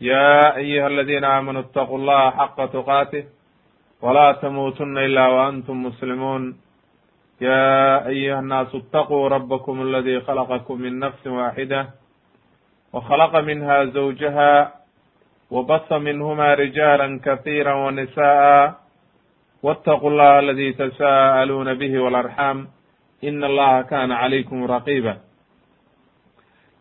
يا أيها الذين آمنوا اتقوا الله حق تقاته ولا تموتن إلا وأنتم مسلمون يا أيها الناس اتقوا ربكم الذي خلقكم من نفس واحدة وخلق منها زوجها وبث منهما رجالا كثيرا ونساء واتقوا الله الذي تساءلون به والأرحام إن الله كان عليكم رقيبا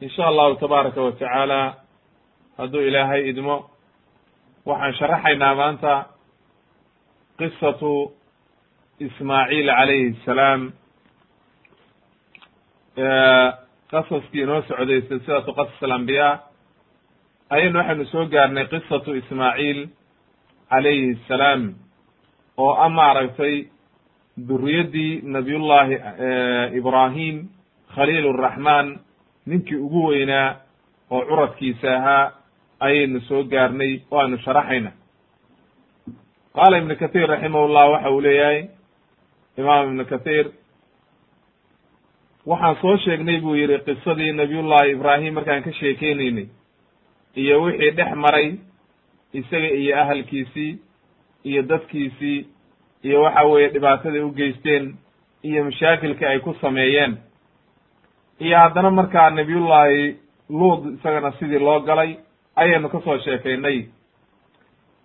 in sha allahu tabaaraka wa tacaala hadduu ilaahay idmo waxaan sharaxaynaa maanta qisatu ismaaciil calayhi salaam. Qasaskii inoo socday silsilatu qasas alambiyaa ayaynu waxaynu soo gaarnay qisatu ismaaciil calayhi salaam oo a maaragtay duriyaddii nabiyullahi ibraahim khaliil raxmaan ninkii ugu weynaa oo curadkiisa ahaa ayaynu soo gaarnay oo aynu sharaxayna. Qaala ibnu kathiir raximahullah waxa uu leeyahay imaam ibnu kathiir waxaan soo sheegnay buu yihi qisadii nabiyullahi ibraahim markaan ka sheekeynaynay iyo wixii dhex maray isaga iyo ahalkiisii iyo dadkiisii iyo waxa weeye dhibaataday u geysteen iyo mashaakilka ay ku sameeyeen iyo haddana markaa nabiyullaahi luud isagana sidii loo galay ayaynu ka soo sheekaynay.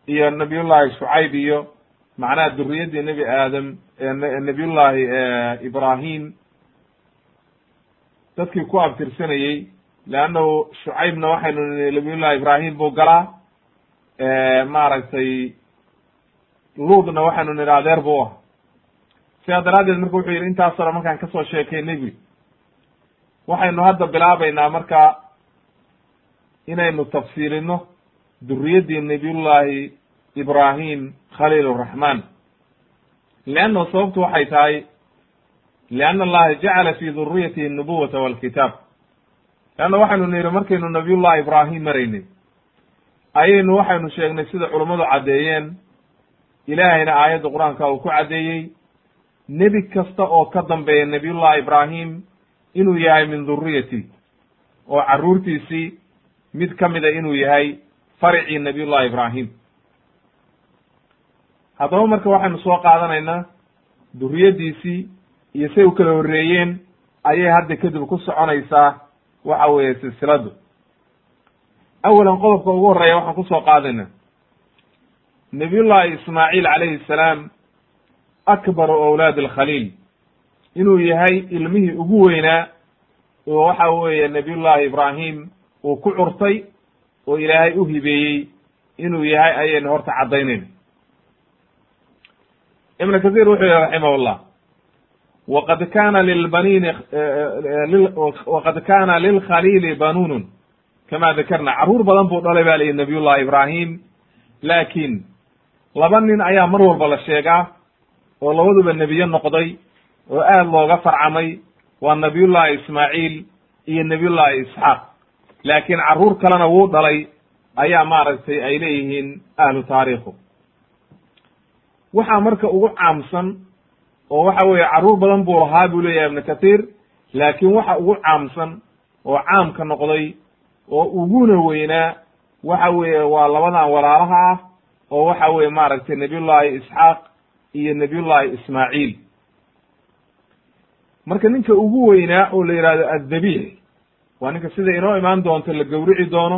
Iyo nabiyullaahi shucayb iyo macnaha duriyaddii nebi aadam nabiyullaahi ibraahim dadkii ku abtirsanayey leannahu shucaybna waxaynu nabiyullahi ibraahim buu galaa maaragtay luudna waxaynu nidhi adeer buu ah sidaa daraaddeed marka wuxuu yidhi intaasoo markaan ka soo sheekaynay bu waxaynu hadda bilaabaynaa marka inaynu tafsiilino duriyaddii nabiyullaahi ibraahim khaliil raxmaan leannahu sababtu waxay tahay lianna allaha jacala fi duriyatihi nubuwata walkitaab. Leanna waxaynu nidhi markaynu nabiyullahi ibraahim maraynay ayaynu waxaynu sheegnay sida culummadu caddeeyeen. Ilaahayna aayadda qur'aanka uu ku caddeeyey nebi kasta oo ka dambeeya nabiyullahi ibraahim inuu yahay min duriyati oo carruurtiisii mid ka mida inuu yahay faricii nabiyullahi ibraahim. Haddaba marka waxaynu soo qaadanaynaa duriyaddiisii iyo say u kala horreeyeen ayay hadda kadib ku soconaysaa waxa weeye silsiladu. Awalan qodobka ugu horreeya waxaan ku soo qaadayna nabiyullahi ismaaciil calayhi salaam akbaru awlaad alkhaliil inuu yahay ilmihii ugu weynaa oo waxa weeye nabiyullahi ibraahim uu ku curtay oo ilaahay u hibeeyey inuu yahay ayaynu horta caddaynayna ibn kathir wuxuu yihi raximahullah waqad kana lilbaniini waqad kana lilkhaliili banuunun kama dakarna. Carruur badan buu dhalay ba lihi nabiyullahi ibraahim. Laakiin laba nin ayaa mar walba la sheegaa oo labaduba nebiye noqday oo aad looga farcamay waa nabiyullahi ismaaciil iyo nabiyullahi isxaaq. Laakiin carruur kalena wuu dhalay ayaa maaragtay ay leeyihiin ahlu taariikhu. Waxaa marka ugu caamsan oo waxa weeye carruur badan buu lahaa buu leeyahay ibnu kathiir laakiin waxa ugu caamsan oo caamka noqday oo uguna weynaa waxa weeye waa labadan walaalaha ah oo waxa weeye maaragtay nabiyullahi isxaaq iyo nabiyullahi ismaaciil marka ninka ugu weynaa oo la yidhahdo addabiix waa ninka sida inoo imaan doonto la gowrici doono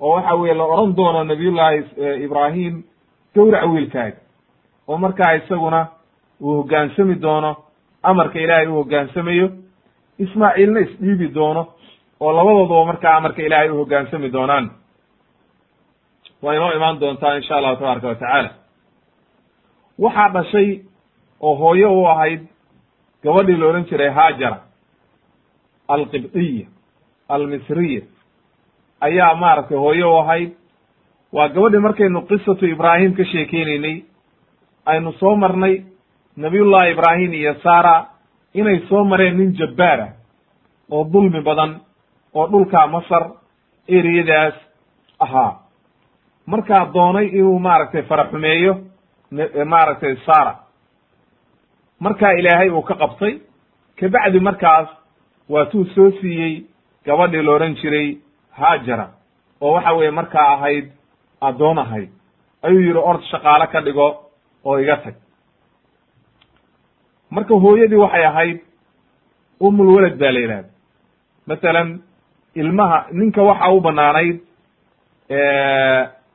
oo waxa weeye la odhan doono nabiyullahi ibraahim gowrac wiilkaaga. Oo markaa isaguna uu hoggaansami doono amarka ilaahay uu hoggaansamayo ismaaciilna isdhiibi doono oo labadooduba markaa amarka ilaahay u hoggaansami doonaan. Waa inoo imaan doontaa insha allahu tabaaraka wa tacaala. Waxaa dhashay oo hooyo u ahayd gabadhii la odhan jiray haajara alqibdiya almisriya ayaa maaragtay hooyo u ahayd. Waa gabadhii markaynu qisatu ibraahim ka sheekeynaynay aynu soo marnay nabiyullahi ibraahim iyo sara inay soo mareen nin jabbaar ah oo dulmi badan oo dhulka masar eriyadaas ahaa. Markaa doonay inuu maaragtay faraxumeeyo maaragtay sara markaa ilaahay uu ka qabtay kabacdi markaas waatuu soo siiyey gabadhii la odhan jiray haajara oo waxa weeye markaa ahayd addoon ahayd. Ayuu yidhi ord shaqaale ka dhigo oo iga tag. Marka hooyadii waxay ahayd umulwelad baa la yidhahda masalan ilmaha ninka waxa u banaanayd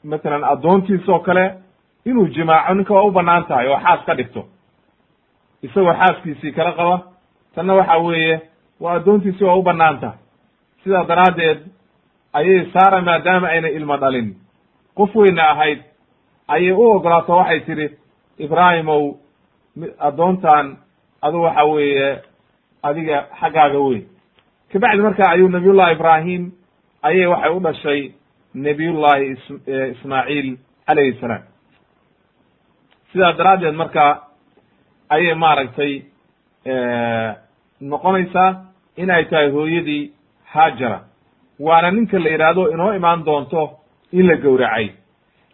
masalan addoontiis oo kale inuu jimaaco ninka waa u bannaan tahay oo xaas ka dhigto isagoo xaaskiisii kala qaba. Tanna waxa weeye waa addoontiisi waa u bannaan tahay sidaa daraaddeed ayay saara maadaama ayna ilmo dhalin. Qof weyna ahayd ayay u ogolaato waxay tidhi ibraahimow addoontan adu waxa weeye adiga xaggaaga weyn. Kabacdi marka ayuu nabiyullahi ibraahim ayay waxay u dhashay nabiyullahi is ismaaciil calayhi salaam. Sidaa daraaddeed marka ayay maaragtay noqonaysaa in ay tahay hooyadii haajara. Waana ninka la yidhaahdo inoo imaan doonto in la gowracay.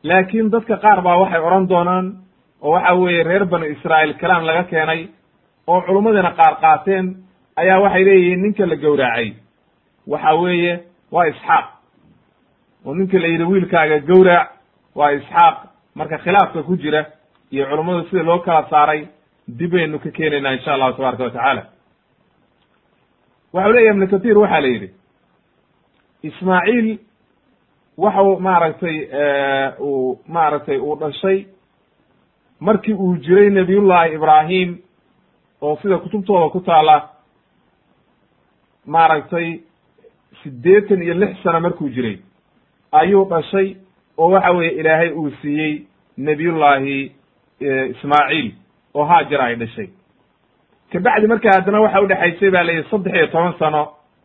Laakiin dadka qaar baa waxay odhan doonaan oo waxa weeye reer banu israa'iil kalaam laga keenay oo culummadina qaar qaateen ayaa waxay leeyihiin ninka la gowracay. Waxa weeye waa isxaaq. Oo ninka la yidhi wiilkaaga gowrac. Waa isxaaq. Marka khilaafka ku jira iyo culummadu sida loo kala saaray dib baynu ka keenaynaa insha allahu tabaraka wa tacaala. Waxau leeyahy ibnu kathir waxaa la yidhi ismaaciil waxau maaragtay uu maaragtay uu dhashay markii uu jiray nabiyullahi ibraahim oo sida kutubtooda ku taala maaragtay siddeetan iyo lix sano markuu jiray ayuu dhashay oo waxa weeye ilaahay uu siiyey nebiyullaahi ismaaciil oo haajar ay dhashay. Kabacdi marka haddana waxa udhexaysay ba la yidhi saddex iyo toban sano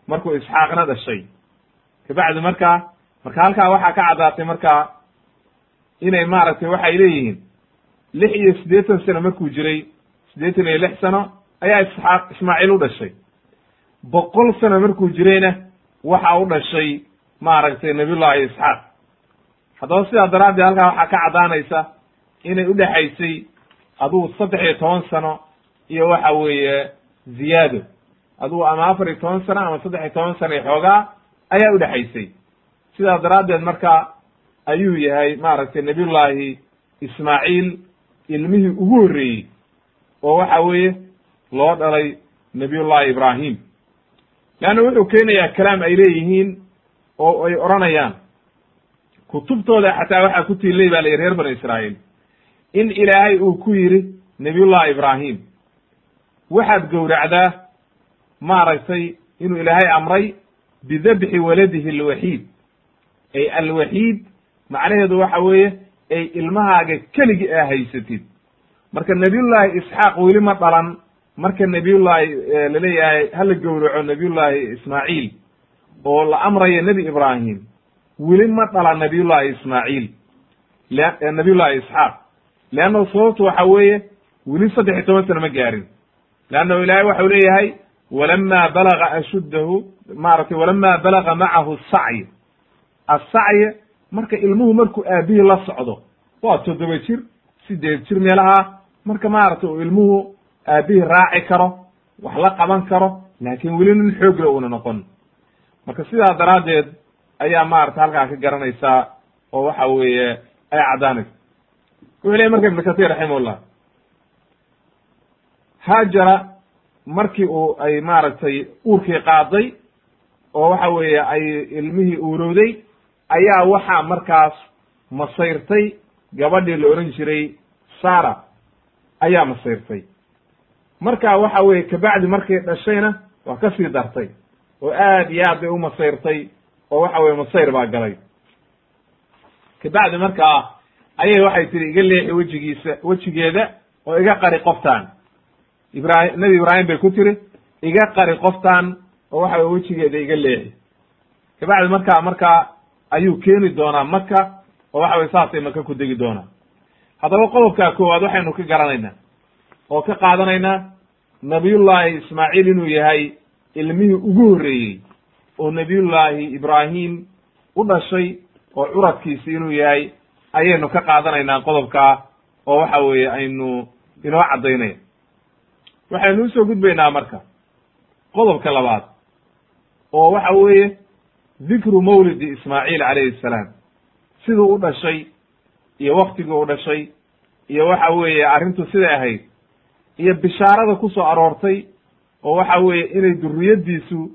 markuu isxaaqna dhashay. Kabacdi marka marka halkaa waxaa ka caddaatay marka inay maaragtay waxay leeyihiin lix iyo siddeetan sano markuu jiray siddeetan iyo lix sano ayaa isxaaq ismaaciil u dhashay. Boqol sano markuu jirayna waxa u dhashay maaragtay nabiyullahi isxaaq. Haddaba sidaa daraaddeed halkaa waxaa ka caddaanaysa inay udhexaysay adugu saddex iyo toban sano iyo waxa weeye ziyaado. Adugu ama afar iyo toban sano ama saddex iyo toban sano xoogaa ayaa udhexaysay sidaa daraaddeed marka ayuu yahay maaragtay nabiyullaahi ismaaciil ilmihii ugu horreeyey oo waxa weeye loo dhalay nabiyullahi ibraahim. Leanna wuxuu keenayaa kalaam ay leeyihiin oo ay odhanayaan. Kutubtooda xataa waxaa ku tiilay baa la yidhi reer banu israa'iil in ilaahay uu ku yidhi nabiyullahi ibraahim. Waxaad gowracdaa maaragtay inuu ilaahay amray bidabxi waladihi alwaxiid. Ay alwaxiid macnaheedu waxa weeye ay ilmahaaga keligi aa haysatid. Marka nabiyullaahi isxaaq weli ma dhalan marka nabiyullaahi la leeyahay hala gowraco nabiyullaahi ismaaciil? oo la amrayo nebi ibraahim weli ma dhala nabiyullaahi ismaaciil. Nabiyullaahi isxaaq leanna sababtu waxa weeye weli saddex iyo toban sano ma gaarin leannahu ilaahay waxau leeyahay walama balaga ashuddahu maaragtay walama balaga macahu sacy assacyi marka ilmuhu markuu aabihii la socdo waa toddoba jir sideed jir meelaha marka maaragtay uu ilmuhu aabihii raaci karo wax la qaban karo laakin weli nin xoogla una noqon marka sidaa daraaddeed ayaa maarata halkaa ka garanaysaa oo waxa weeye ay caddaanaysa wuxuu lehy marka ibnu katir raximahullah haajara markii uu ay maaragtay uurkii qaaday oo waxa weeye ay ilmihii uurowday ayaa waxaa markaas masayrtay gabadhii la odhan jiray sara ayaa masayrtay. Marka waxa weeye kabacdi markay dhashayna waa ka sii dartay oo aad iyo aad bay u masayrtay oo waxa weye masayr baa galay. Kabacdi markaa ayay waxay tihi iga leexi wejigiisa wejigeeda oo iga qari qoftaan. Ibrahim nebi ibraahim bay ku tiri iga qari qoftaan oo waxa weye wejigeeda iga leexi. Kabacdi markaa markaa ayuu keeni doonaa maka oo waxa weye saasay maka ku degi doonaa haddaba qodobkaa koowaad waxaynu ka garanaynaa oo ka qaadanaynaa nabiyullaahi ismaaciil inuu yahay ilmihii ugu horreeyey oo nebiyullaahi ibraahim u dhashay oo curadkiisi inuu yahay ayaynu ka qaadanaynaa qodobkaa oo waxa weeye aynu inoo caddaynaya waxaynu u soo gudbaynaa marka qodobka labaad oo waxa weeye dikru mawlidi ismaaciil calayhi salaam siduu u dhashay iyo waktigii u dhashay iyo waxa weeye arrintu siday ahayd iyo bishaarada ku soo aroortay oo waxa weeye inay duriyaddiisu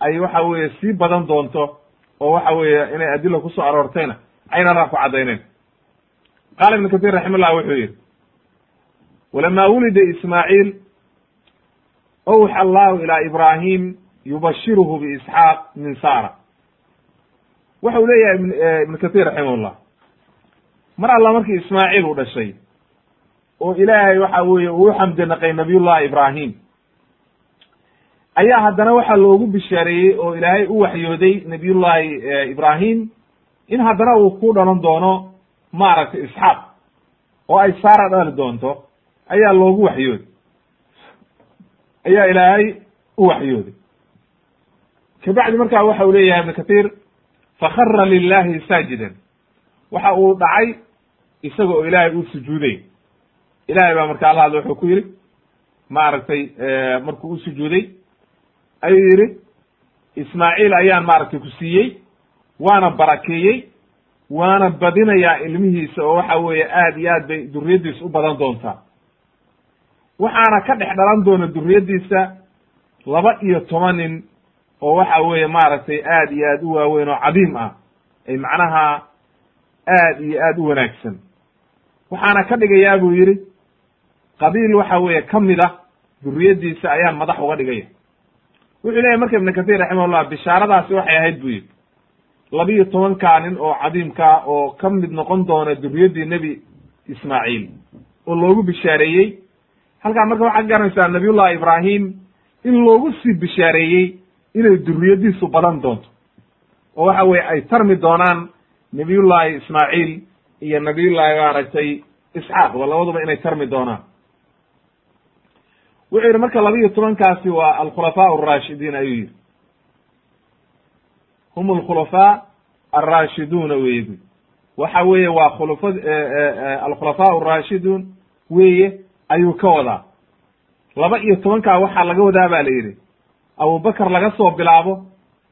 ay waxa weeye sii badan doonto oo waxa weeye inay adila ku soo aroortayna ayna raa ku caddaynayn qaala ibnu katir raximahullah wuxuu yidhi walamaa wulida ismaaciil awxa allahu ilaa ibraahim yubashiruhu biisxaaq min sara waxa uu leeyahay ibnu katir raximahullah mar alla markii ismaaciil uu dhashay oo ilaahay waxa weeye uu xamdi naqay nabiyullahi ibraahim ayaa haddana waxaa loogu bishaareeyey oo ilaahay u waxyooday nabiyullahi ibraahim in haddana uu ku dhalan doono maaragtay isxaaq oo ay saara dhali doonto ayaa loogu waxyooday ayaa ilaahay u waxyooday kabacdi markaa waxa uu leeyahay ibnu katir fakara lilahi saajidan. Waxa uu dhacay isaga oo ilaahay uu sujuuday. Ilahay baa marka alla hadla wuxuu ku yidhi maaragtay markuu u sujuuday ayuu yidhi ismaaciil ayaan maaragtay ku siiyey waana barakeeyey waana badinayaa ilmihiisa oo waxa weeye aad iyo aad bay duriyaddiisa u badan doontaa. Waxaana ka dhex dhalan doona duriyaddiisa laba iyo toban nin oo waxa weeye maaragtay aad iyo aad u waaweyn oo cadiim ah. Ay macnaha aad iyo aad u wanaagsan. Waxaana ka dhigayaa buu yidhi qabiil waxa weeye ka mid ah duriyaddiisa ayaan madax uga dhigaya. Wuxuu leeyahy marka ibnu katir raximahullah bishaaradaasi waxay ahayd buu yidhi labiyo tobankaa nin oo cadiimkaa oo ka mid noqon doona duriyaddii nebi ismaaciil oo loogu bishaareeyey. Halkaa marka waxaad garanaysaa nabiyullahi ibraahim in loogu sii bishaareeyey inay duriyaddiisu badan doonto. Oo waxa weye ay tarmi doonaan nabiyullahi ismaaciil iyo nabiyullahi maaragtay isxaaq wa labaduba inay tarmi doonaan. Wuxuu yidhi marka labiyo tobankaasi waa alkhulafaa araashidiin ayuu yidhi hum alkhulafaa alraashiduuna weye bu waxa weeye waa khulafa alkhulafaa araashiduun weeye ayuu ka wadaa laba iyo tobankaa waxaa laga wadaa ba la yidhi abubakar laga soo bilaabo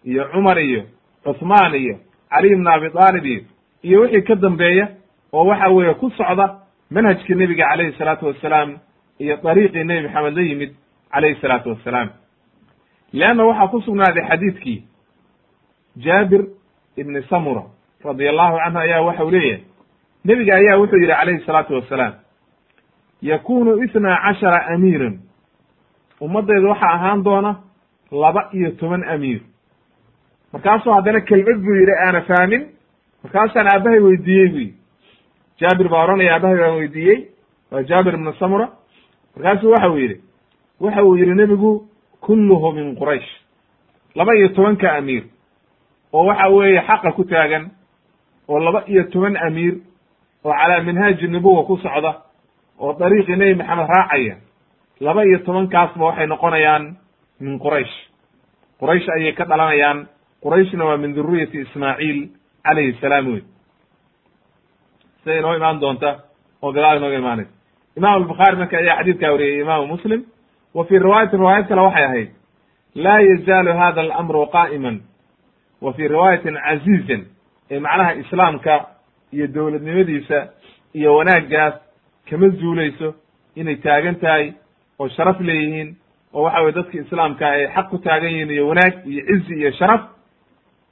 iyo cumar iyo cuthmaan iyo cali ibn abi aalib iyo iyo wixii ka dambeeya oo waxa weeye ku socda manhajkii nebiga calayhi salaatu wassalaam iyo dariiqii nebi maxamed la yimid calayhi salaatu wassalaam leanna waxaa ku sugnaaday xadiidkii jaabir ibni samura radi allahu canhu ayaa waxa u leeyahay nebiga ayaa wuxuu yidhi calayhi salaatu wassalaam yakunu ithnaa cashara amiiran. Ummaddeedu waxaa ahaan doona laba iyo toban amiir. Markaasuu haddana kelmad buu yidhi aana fahmin. Markaasaan aabahay weydiiyey bu yidhi. Jaabir baa ohanaya aabahay baan weydiiyey. Waa jaabir ibna samura. Markaasuu waxa uu yidhi waxa uu yidhi nebigu kulluhu min quraysh. Laba iyo tobanka amiir oo waxa weeye xaqa ku taagan oo laba iyo toban amiir oo calaa minhaaji nubuwa ku socda oo dariiqii nebi maxamed raacaya laba iyo tobankaasba waxay noqonayaan min quraysh. Quraysh ayay ka dhalanayaan. Qurayshna waa min duriyati ismaaciil calayhi salaam wey siday inoo imaan doonta oo gadaal inooga imaanaysa. Imam albukhaari marka ayaa xadiidkaa wariyey imaamu muslim. Wa fii riwaayatin riwaayad kale waxay ahayd laa yazaalu hada alamru qaa'iman wa fii riwaayatin caziizan ee macnaha islaamka iyo dowladnimadiisa iyo wanaaggaas kama zuulayso inay taagan tahay oo sharaf leeyihiin oo waxa weye dadki islaamka ay xaq ku taagan yihiin iyo wanaag iyo cizi iyo sharaf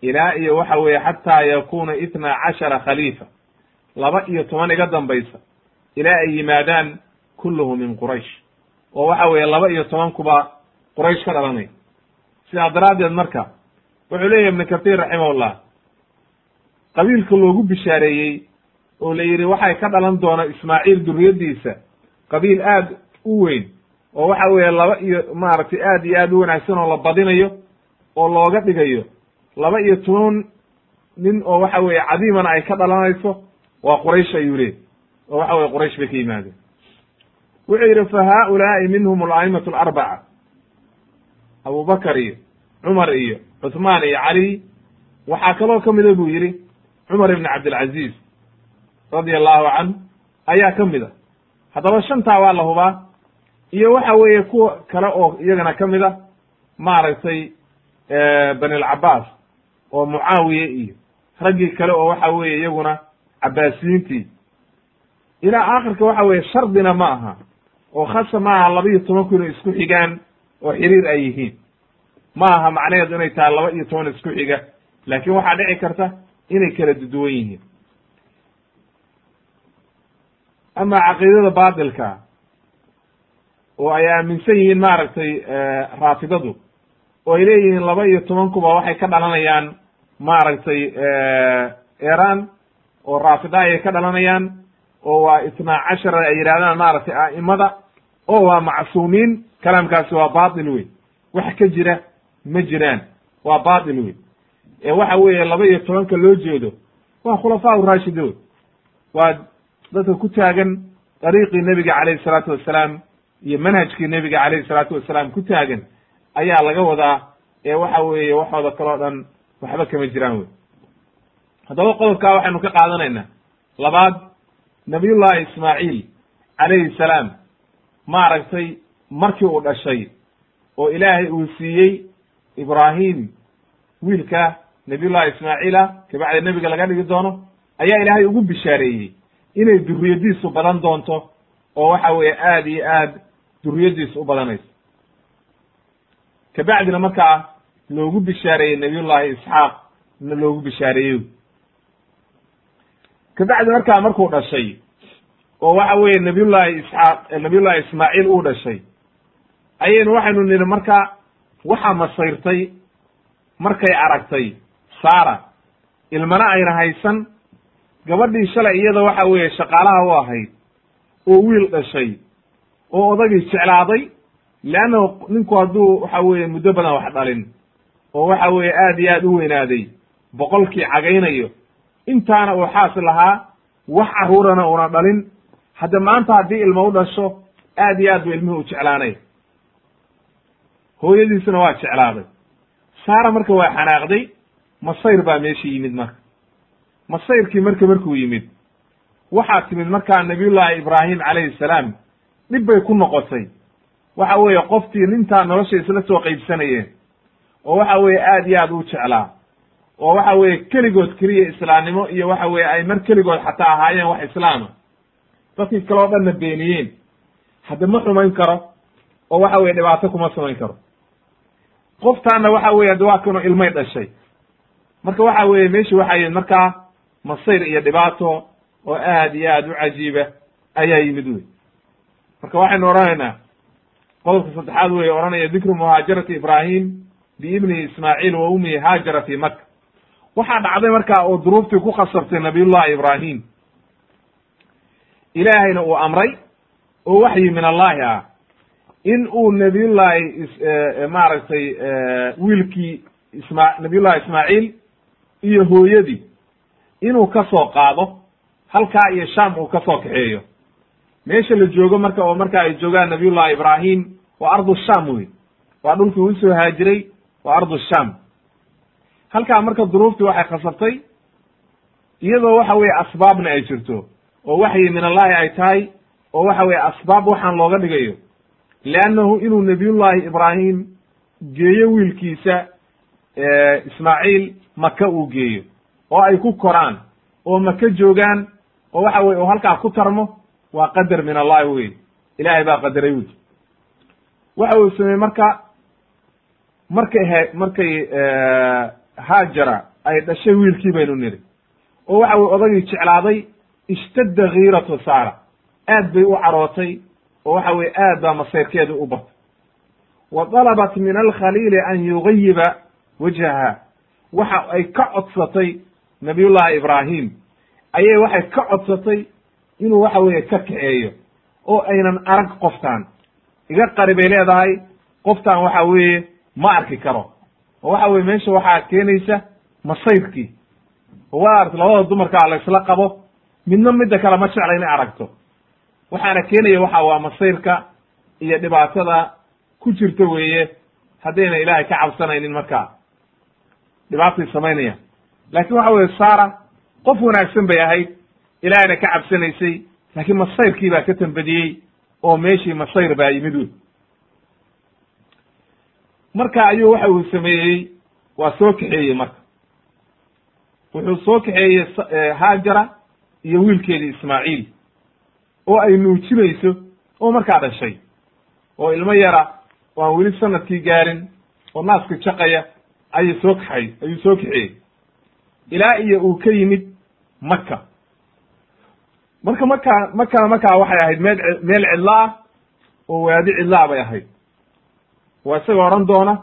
ilaa iyo waxa weeye xataa yakuna itna cashara khaliifa laba iyo toban iga dambaysa ilaa ay yimaadaan kulluhu min quraysh oo waxa weeye laba iyo tobankuba quraysh ka dhalanay sidaa daraaddeed marka wuxuu leeyahy ibnu kahiir raximahullah. Qabiilka loogu bishaareeyey oo la yidhi waxay ka dhalan doona ismaaciil duriyaddiisa. Qabiil aad u weyn oo waxa weeye laba iyo maaragtay aad iyo aad u wanaagsan oo la badinayo oo looga dhigayo laba iyo toban nin oo waxa weeye cadiimana ay ka dhalanayso waa quraysh ayuu leey oo waxa weye quraysh bay ka yimaadeen. Wuxuu yidhi fa haaulaa'i minhum ala'imatu alarbaca abubakar iyo cumar iyo cuthmaan iyo cali waxaa kaloo ka mida buu yidhi cumar ibn cabdilcaziz radia allahu canhu ayaa ka mid a haddaba shantaa waa la hubaa iyo waxa weeye kuwa kale oo iyagana ka mid a maaragtay bani alcabaas oo mucaawiye iyo raggii kale oo waxa weeye iyaguna cabaasiyiintii ilaa aakhirka waxa weeye shardina ma aha oo khasa ma aha laba iyo tobanku inay isku xigaan oo xiriir ay yihiin ma aha macnaheedu inay tahay laba iyo toban isku xiga laakin waxaa dhici karta inay kala duduwan yihiin. Ama caqiidada baatilka oo ay aaminsan yihiin maaragtay raafidadu oo ay leeyihiin laba iyo tobankuba waxay ka dhalanayaan maaragtay iran oo raafida ayay ka dhalanayaan oo waa itnaa cashara ay yidhahdaan maaragtay a'imada oo waa macsuumiin kalaamkaasi waa batil wey wax ka jira ma jiraan. Waa batil wey ee waxa weeye laba iyo tobanka loo jeedo waa khulafaa urashidoon waa dadka ku taagan dariiqii nebiga calayhi salaatu wassalaam iyo manhajkii nebiga calayhi salaatu wassalaam ku taagan ayaa laga wadaa ee waxa weeye waxooda kaloo dhan waxba kama jiraan wey haddaba qodobkaa waxaynu ka qaadanaynaa. Labaad nabiyullahi ismaaciil calayhi salaam maaragtay markii uu dhashay oo ilaahay uu siiyey ibraahim wiilka nabiyullahi ismaaciila kabacdi nebiga laga dhigi doono ayaa ilaahay ugu bishaareeyey inay duriyadiisu badan doonto oo waxa weeye aad iyo aad duriyadiisu u badanayso. Kabacdina markaa loogu bishaareeyey nabiyullahi isxaaq na loogu bishaareeyey kabacdi markaa markuu dhashay oo waxa weeye nabiyullahi isxaaq nabiyullahi ismaaciil uu dhashay ayaynu waxaynu nidhi marka waxaa masayrtay markay aragtay saara ilmana ayna haysan gabadhii shalay iyada waxa weeye shaqaalaha u ahayd oo wiil dhashay oo odagii jeclaaday leannahu ninku hadduu waxa weeye muddo badan wax dhalin oo waxa weeye aad iyo aad u weynaaday boqolkii cagaynayo intaana uu xaas lahaa wax carruurana una dhalin hadda maanta haddii ilmo u dhasho aad iyo aad bu ilmihii u jeclaanay hooyadiisuna waa jeclaaday. Saara marka waa xanaaqday masayr baa meesha yimid marka. Masayrkii marka markuu yimid waxaa timid markaa nabiyullaahi ibraahim calayhi salaam dhib bay ku noqotay. Waxa weeye qoftii nintaa nolosha isla soo qaybsanayeen oo waxa weeye aad iyo aad u jeclaa oo waxa weeye keligood keliya islaamnimo iyo waxa weeye ay mar keligood xataa ahaayeen wax islaama dadkii kale oo dhanna beeniyeen. Hadda ma xumayn karo oo waxa weye dhibaato kuma samayn karo qoftaana waxa weye hadda waa kanoo ilmay dhashay. Marka waxa weeye meesha waxaa yimid markaa masayr iyo dhibaato oo aad iyo aad u cajiiba ayaa yimid wey marka waxaynu odhanaynaa qodobka saddexaad weye odhanaya dikru muhaajarati ibraahim biibnihi ismaaciil wa ummihi haajara fi maka waxaa dhacday markaa oo duruuftii ku khasabtay nabiyullahi ibraahim. Ilaahayna uu amray oo waxyi min allahi ah in uu nabiyullahi maaragtay wiilkii isma nabiyullahi ismaaciil iyo hooyadii inuu ka soo qaado halkaa iyo sham uu ka soo kaxeeyo. Meesha la joogo marka oo marka ay joogaan nabiyullahi ibraahim waa ardu sham wey waa dhulkii uu soo haajiray waa ardu sham halkaa marka duruuftii waxay khasabtay iyadoo waxa weeye asbaabna ay jirto oo waxyi min allahi ay tahay oo waxa weeye asbaab waxaan looga dhigayo leannahu inuu nabiyullahi ibraahim geeyo wiilkiisa ismaaciil maka uu geeyo oo ay ku koraan oo maka joogaan oo waxa weye oo halkaa ku tarmo waa qadar min allahi wey ilaahay baa qadaray wey waxa uu sameeyey marka markay he markay haajara ay dhashay wiilkii baynu niri oo waxa weye odagii jeclaaday ishtadda kiiratu saara aad bay u carootay oo waxa weye aad baa masayrkeedu u batay wa dalabat min alkhaliili an yugayiba wajhaha. Waxa ay ka codsatay nabiyullahi ibraahim. Ayay waxay ka codsatay inuu waxa weeye ka kaxeeyo oo aynan arag qoftaan. Iga qari bay leedahay qoftaan waxa weeye ma arki karo. Oo waxa weye meesha waxaa keenaysa masayrkii oo waa aragta labada dumarkaa la isla qabo midna midda kale ma jecla inay aragto waxaana keenaya waxa waa masayrka iyo dhibaatada ku jirta weeye haddayna ilaahay ka cabsanaynin markaa dhibaatay samaynaya. Laakiin waxa weye sara qof wanaagsan bay ahayd ilaahayna ka cabsanaysay laakiin masayrkii baa ka tambadiyey oo meeshii masayr baa yimid wey marka ayuu waxa uu sameeyey waa soo kaxeeyey marka. Wuxuu soo kaxeeyey haajara iyo wiilkeedii ismaaciil oo ay nuujinayso oo markaa dhashay. oo ilmo yara oo aan weli sannadkii gaarin oo naaska jaqaya ayay soo kaxay ayuu soo kaxeeyey ilaa iyo uu ka yimid maka marka markaa makana markaa waxay ahayd meel meel cidlo ah oo waadi cidlaa bay ahayd. Waa isagoo odhan doona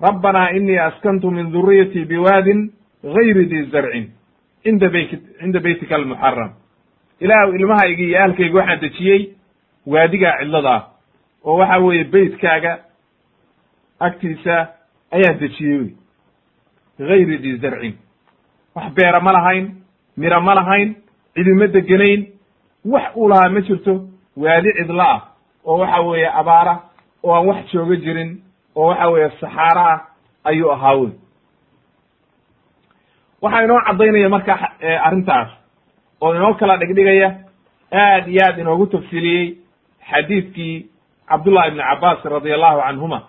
rabbanaa inii askantu min duriyatii biwaadin gayri di zarcin cinda beyt cinda beytika almuxaram ilaah ilmahaygi iyo ahalkayga waxaan dejiyey waadigaa cidlada ah oo waxa weeye beytkaaga agtiisa ayaan dejiyey gayri di zarcin. Wax beera ma lahayn miro ma lahayn cidima deganayn wax uu lahaa ma jirto waadi cidlo ah oo waxa weeye abaara oo aan wax jooga jirin oo waxa weeye saxaaro ah ayuu ahaa wey waxaa inoo caddaynaya marka arrintaas oo inoo kala dhigdhigaya aad iyo aad inoogu tafsiiliyey xadiidkii cabdullahi ibni cabbaas radi allahu canhuma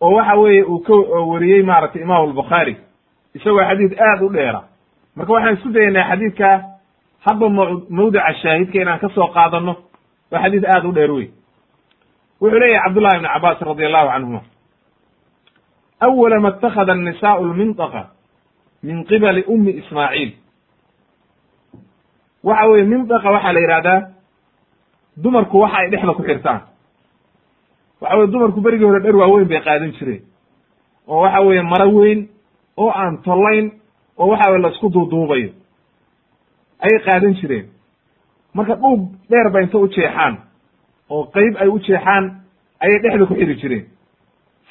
oo waxa weeye uu ka wariyey maaragtay imaamu albukhaari isagoo xadiid aad u dheera marka waxaan isku dayaynaa xadiidkaa hadba m mawdica shaahidka inaan ka soo qaadano waa xadiid aad u dheer wey wuxuu leeyahy cabdullahi ibni cabbaas radi allahu canhuma awala ma اtakhada الnisaء lminطqa min qibali umi ismaaciil waxa weye mindaqa waxaa la yihahdaa dumarku waxa ay dhexda ku xirtaan. Waxa weye dumarku berigii hore dher waaweyn bay qaadan jireen. Oo waxa weeye maro weyn oo aan tollayn oo waxa weye la isku duuduubayo. Ayay qaadan jireen. Marka dhuub dheer ba inta u jeexaan oo qeyb ay u jeexaan ayay dhexda ku xiri jireen.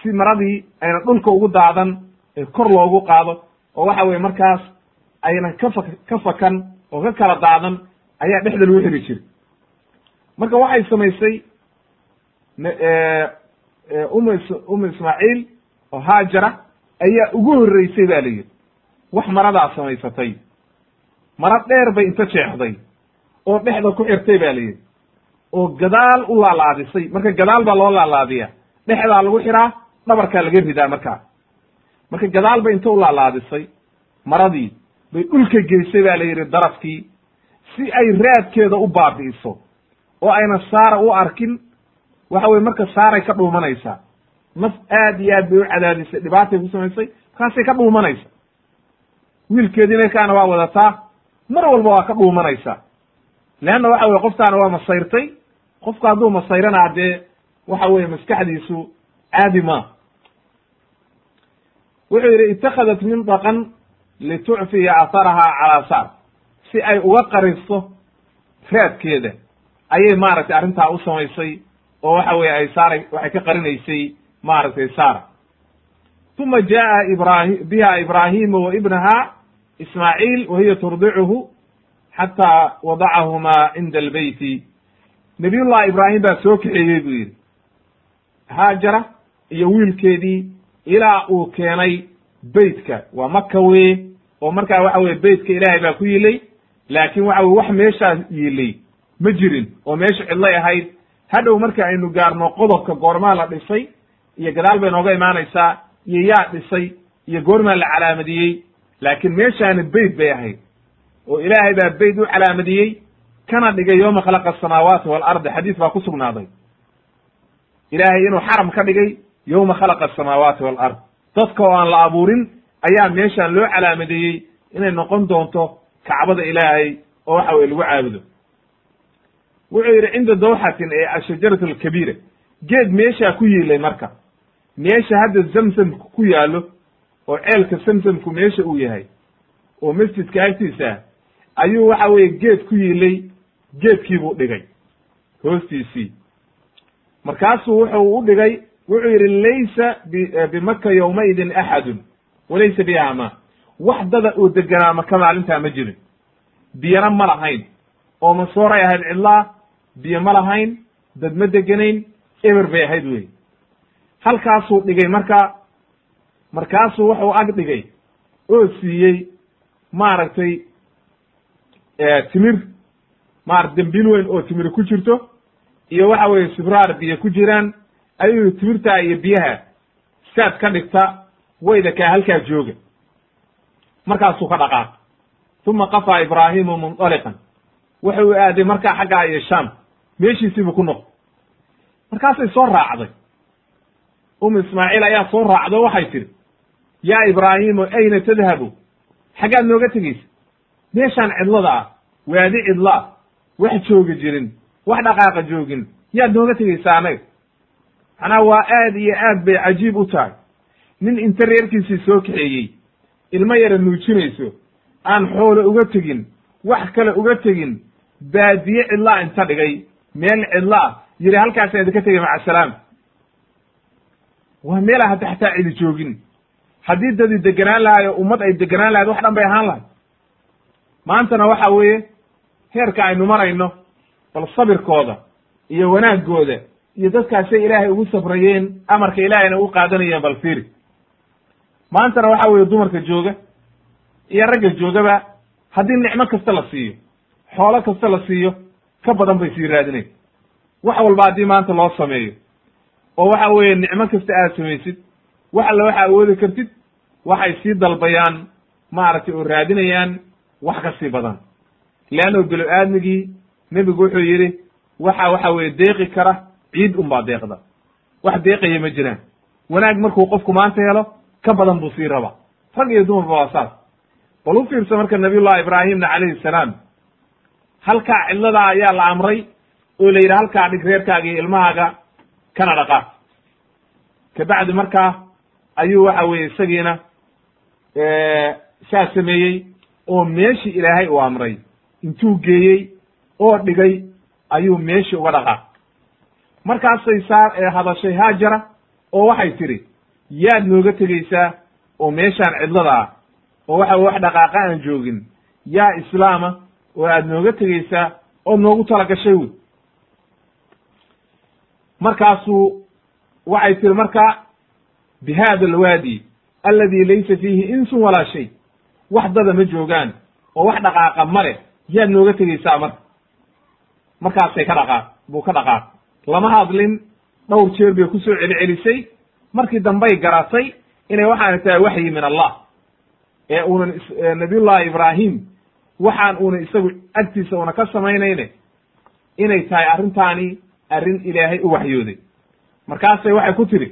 Si maradii ayna dhulka ugu daadan ee kor loogu qaado oo waxa weye markaas aynan ka fa ka fakan oo ka kala daadan ayaa dhexda lagu xiri jiray. Marka waxay samaysay um umu ismaaciil oo haajara ayaa ugu horreysay ba la yidhi. Wax maradaa samaysatay. Mara dheer bay inta jeexday oo dhexda ku xirtay ba la yidhi. Oo gadaal u laalaadisay. Marka gadaal baa loo laalaadiya. Dhexdaa lagu xiraa dhabarkaa laga ridaa markaa. Marka gadaal bay inta u laalaadisay maradii bay dhulka geysay ba la yidhi darafkii si ay raadkeeda u baabi'iso oo ayna saara u arkin waxa weye marka saaray ka dhuumanaysaa. Naf aad iyo aad bay u cadaadisay dhibaatay ku samaysay markaasay ka dhuumanaysa wiilkeediina kaana waa wadataa mar walba waa ka dhuumanaysaa. Leanna waxa weye qoftaana waa masayrtay qofku hadduu masayrana dee waxa weye maskaxdiisu caadi ma wuxuu yidhi min daqan litucfiya atharaha calaa saar si ay uga qaristo raadkeeda ayay maaragtay arrintaa u samaysay oo waxa weye ay saaray waxay ka qarinaysay maaragtay saara. Uma jaa ibrahi biha ibraahimu wa ibnaha ismaaciil wa hiya turdicuhu xataa wadacahumaa cinda albeyti nabiyullahi ibraahim baa soo kaxeeyey buu yidhi haajara iyo wiilkeedii ilaa uu keenay beytka. Waa maka weye oo markaa waxa weye beytka ilaahay baa ku yilay laakin waxa weye wax meeshaas yilay ma jirin oo meesha cidlay ahayd. Hadhow marka aynu gaarno qodobka goormaa la dhisay iyo gadaal bay nooga imaanaysaa iyo yaa dhisay iyo goormaa la calaamadiyey laakiin meeshaani beyt bay ahayd. Oo ilaahay baa beyt u calaamadiyey kana dhigay yooma khalaqa asamaawaati waalardi xadiis baa ku sugnaaday. Ilaahay inuu xaram ka dhigay yowma khalaqa asamaawaati walard dadka oo aan la abuurin ayaa meeshaan loo calaamadeeyey inay noqon doonto kacbada ilaahay oo waxa weye lagu caabudo. Wuxuu yidhi cinda dawxatin ee ashajaratu alkabiira. Geed meeshaa ku yiilay marka. Meesha hadda zamzamku ku yaallo oo ceelka zamzamku meesha uu yahay oo masjidka agtiisa ah ayuu waxa weeye geed ku yiilay geedkiibuu dhigay hoostiisii. Markaasuu wuxuu u dhigay wuxuu yidhi laysa bimaka yowmaidin axadun walaysa biha ma wax dada oo deganaa maka maalintaa ma jirin. Biyana ma lahayn. Oo masooray ahayd cidlaa biyo ma lahayn dad ma deganayn eber bay ahayd wey halkaasuu dhigay marka markaasuu wuxuu ag dhigay oo siiyey maaragtay timir maarata dembiil weyn oo timir ku jirto iyo waxa weeye sibraar biyo ku jiraan ayuu timirtaa iyo biyaha saad ka dhigta wayda kaa halkaa jooga. Markaasuu ka dhaqaaq uma qafaa ibraahimu mundaliqan wuxuu aaday markaa xaggaa iyo sham meeshiisiibuu ku noqday. Markaasay soo raacday. Um ismaaciil ayaa soo raacdo waxay tidhi yaa ibraahimu ayna tadhabu? Xaggaad nooga tegeysa meeshaan cidlada ah. Waadi cidla ah. Wax jooga jirin. Wax dhaqaaqa joogin. Yaad nooga tegeysaa anaga macnaha waa aad iyo aad bay cajiib u tahay nin inta reerkiisii soo kaxeeyey ilmo yara nuujinayso aan xoolo uga tegin wax kale uga tegin baadiye cidlaa inta dhigay meel cidla ah yidhi halkaasaan idinka tegay maca salaam. Waa meela hadda xataa cidi joogin. Haddii dadi deganaan lahayo ummad ay deganaan lahayd wax dhan bay ahaan lahay maantana waxa weeye heerka aynu marayno bal sabirkooda iyo wanaaggooda iyo dadkaasay ilaahay ugu sabrayeen amarka ilaahayna u qaadanayeen bal fiiri maantana waxa weeye dumarka jooga iyo ragga joogaba haddii nicmo kasta la siiyo xoolo kasta la siiyo ka badan bay sii raadinayn wax walba haddii maanta loo sameeyo oo waxa weeye nicmo kasta aad samaysid wax alla waxa awoodi kartid waxay sii dalbayaan maaragtay oo raadinayaan wax ka sii badan. Leanno bilo aadmigii nebigu wuxuu yidhi waxa waxa weeye deeqi kara ciid unbaa deeqda. Wax deeqaya ma jiraan. Wanaag markuu qofku maanta helo ka badan buu sii raba rag iyo dumarba waa saas. Bal u fiirsa marka nabiyullahi ibraahimna calayhi salaam halkaa cidladaa ayaa la amray oo la yidhi halkaa dhig reerkaaga iyo ilmahaaga kana dhaqaa kabacdi markaa ayuu waxa weeye isagiina saa sameeyey oo meeshii ilaahay uu amray. Intuu geeyey oo dhigay ayuu meeshii uga dhaqaa markaasay saa hadashay haajara oo waxay tidhi yaad nooga tegeysaa oo meeshaan cidlada ah oo waxa wax dhaqaaqa aan joogin. Yaa islaama oo aad nooga tegeysaa ood noogu tala gashay wey. Markaasuu waxay tihi marka bi hada alwaadi aladi laysa fiihi insun walaa shay. Wax dada ma joogaan oo wax dhaqaaqa ma leh yaad nooga tegeysaa marka markaasay ka dhaqaaq buu ka dhaqaaq lama hadlin dhowr jeer bay ku soo celcelisay markii dambay garatay inay waxaana tahay waxyi min allah. Ee uunan nabiyullahi ibraahim waxaan uuna isagu agtiisa una ka samaynayne inay tahay arrintaani arrin ilaahay u waxyooday. Markaasay waxay ku tidhi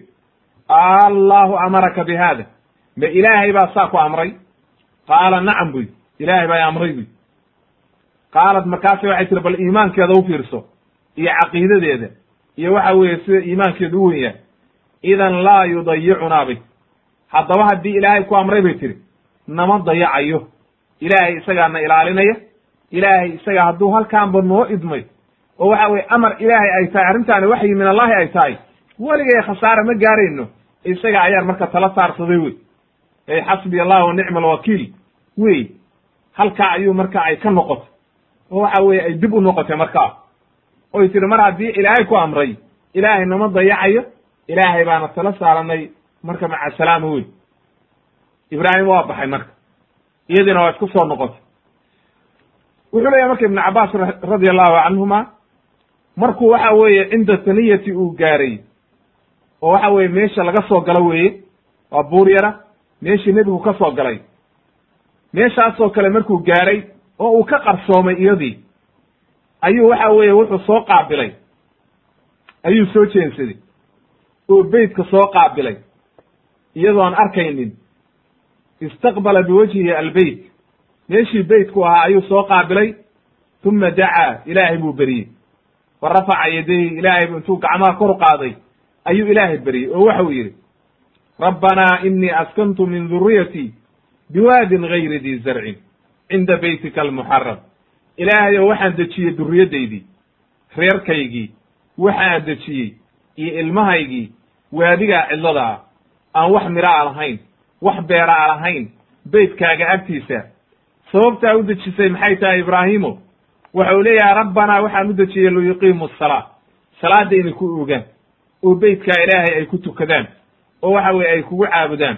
allahu amaraka bi hada ma ilaahay baa saa ku amray? Qaala nacam buy ilaahay baa amray buy qaalat markaasay waxay tihi bal iimaankeeda u fiirso iyo caqiidadeeda iyo waxa weeye sida iimaankeedu u wen yahay idan laa yudayicunaa bay. Haddaba haddii ilaahay ku amray bay tihi nama dayacayo ilaahay isagaa na ilaalinaya. Ilaahay isagaa hadduu halkaanba noo idmay oo waxa weye amar ilaahay ay tahay arrintaani waxyi min allahi ay tahay weligay khasaare ma gaarayno. Isaga ayaan marka tala saarsaday wey. Ey xasbi allah wa nicma alwakiil wey halkaa ayuu marka ay ka noqotay oo waxa weye ay dib u noqotay markaa. Oy tiri mar haddii ilaahay ku amray ilaahay nama dayacayo ilaahay baana tala saaranay marka maca salaama wey ibraahim waa baxay marka. Iyadiina waa isku soo noqotay. Wuxuu leeyahy marka ibnu cabaas radi allahu canhuma markuu waxa weeye cinda taniyati uu gaaray oo waxa weye meesha laga soo galo weeye waa buur yara meeshii nebigu ka soo galay. Meeshaasoo kale markuu gaaray oo uu ka qarsoomay iyadii ayuu waxa weeye wuxuu soo qaabilay. Ayuu soo jeensaday oo beytka soo qaabilay. Iyadoon arkaynin istaqbala biwajhihi albeyt. Meeshii beytku ahaa ayuu soo qaabilay uma dacaa ilaahay buu beriyey. Wa rafaca yadayhi ilaahay bu intuu gacmaha kor qaaday ayuu ilaahay beriyey oo waxau yidhi rabbanaa inii askantu min duriyatii biwaadin gayri di zarcin cinda beytika almuxaram ilaahayow waxaan dejiyey duriyaddaydii reerkaygii waxaan dejiyey iyo ilmahaygii waadigaa cidlada ah. Aan wax miro a lahayn wax beera a lahayn beytkaaga agtiisa. Sababtaa u dejisay maxay tahay ibraahimo waxau leeyahay rabbanaa waxaan u dejiyey liyuqiimu asalaa salaadda inay ku ogaan oo beytkaa ilaahay ay ku tukadaan oo waxa weye ay kugu caabudaan.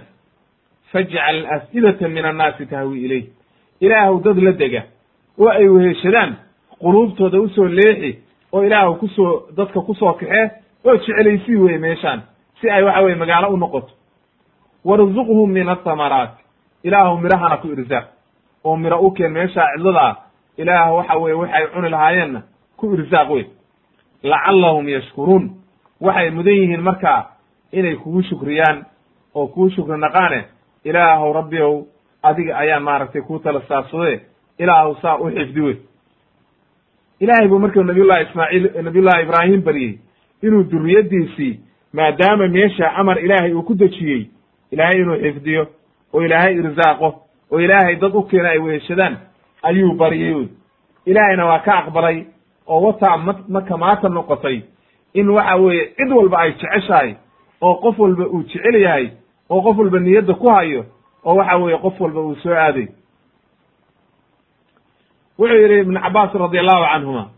Fajcal af'idata min annaasi tahwi ilayh. Ilaahw dad la dega oo ay weheshadaan quluubtooda u soo leexi oo ilaahw ku soo dadka ku soo kaxee oo jeclaysii weye meeshaan si ay waxa weye magaalo u noqoto. Warzuqhum min athamaraat ilaahu mirahana ku irsaaq oo miro u keen meeshaa cidlada ah. Ilaah waxa weye waxay cuni lahaayeenna ku irsaaq wey lacallahum yashkuruun. Waxay mudan yihiin markaa inay kugu shukriyaan oo kuu shukri naqaane ilaahow rabbiow adiga ayaan maaragtay kuu tala saabsade ilaahu saa u xifdi wey ilaahay buu marka nabiyullahi ismaaciil nabiyullahi ibraahim baryey inuu duriyaddiisii maadaama meesha amar ilaahay uu ku dejiyey ilaahay inuu xifdiyo oo ilaahay irsaaqo oo ilaahay dad u keena ay weheshadaan ayuu baryey wey ilaahayna waa ka aqbalay oo wataa ma marka maata noqotay in waxa weeye cid walba ay jeceshahay oo qof walba uu jecel yahay oo qof walba niyadda ku hayo oo waxa weeye qof walba uu soo aaday. Wuxuu yidhi ibnu cabaas radi allahu canhuma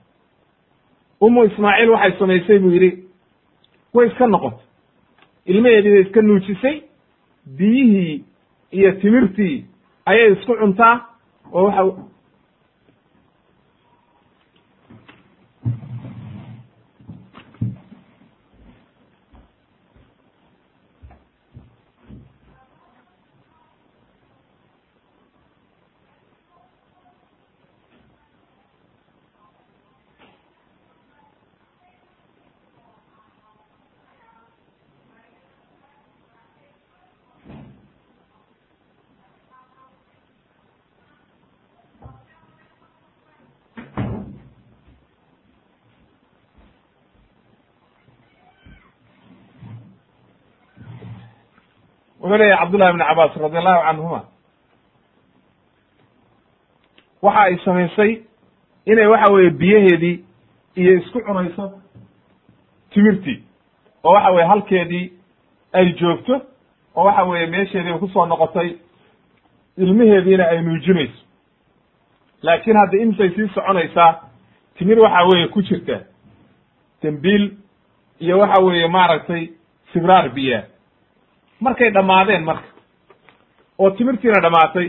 umu ismaaciil waxay samaysay buu yidhi way iska noqotay ilmaheedii bay iska nuujisay biyihii iyo timirtii ayay isku cuntaa oo waxa wuxuu leeyahy cabdullahi ibn cabaas radi allahu canhuma waxa ay samaysay inay waxa weeye biyaheedii iyo isku cunayso timirtii oo waxa weye halkeedii ay joogto oo waxa weeye meesheedii ku soo noqotay ilmaheediina ay nuujinayso. Laakiin hadda intay sii soconaysaa timir waxa weeye ku jirta. Dembiil iyo waxa weeye maaragtay sibraar biyaa markay dhammaadeen marka oo timirtiina dhammaatay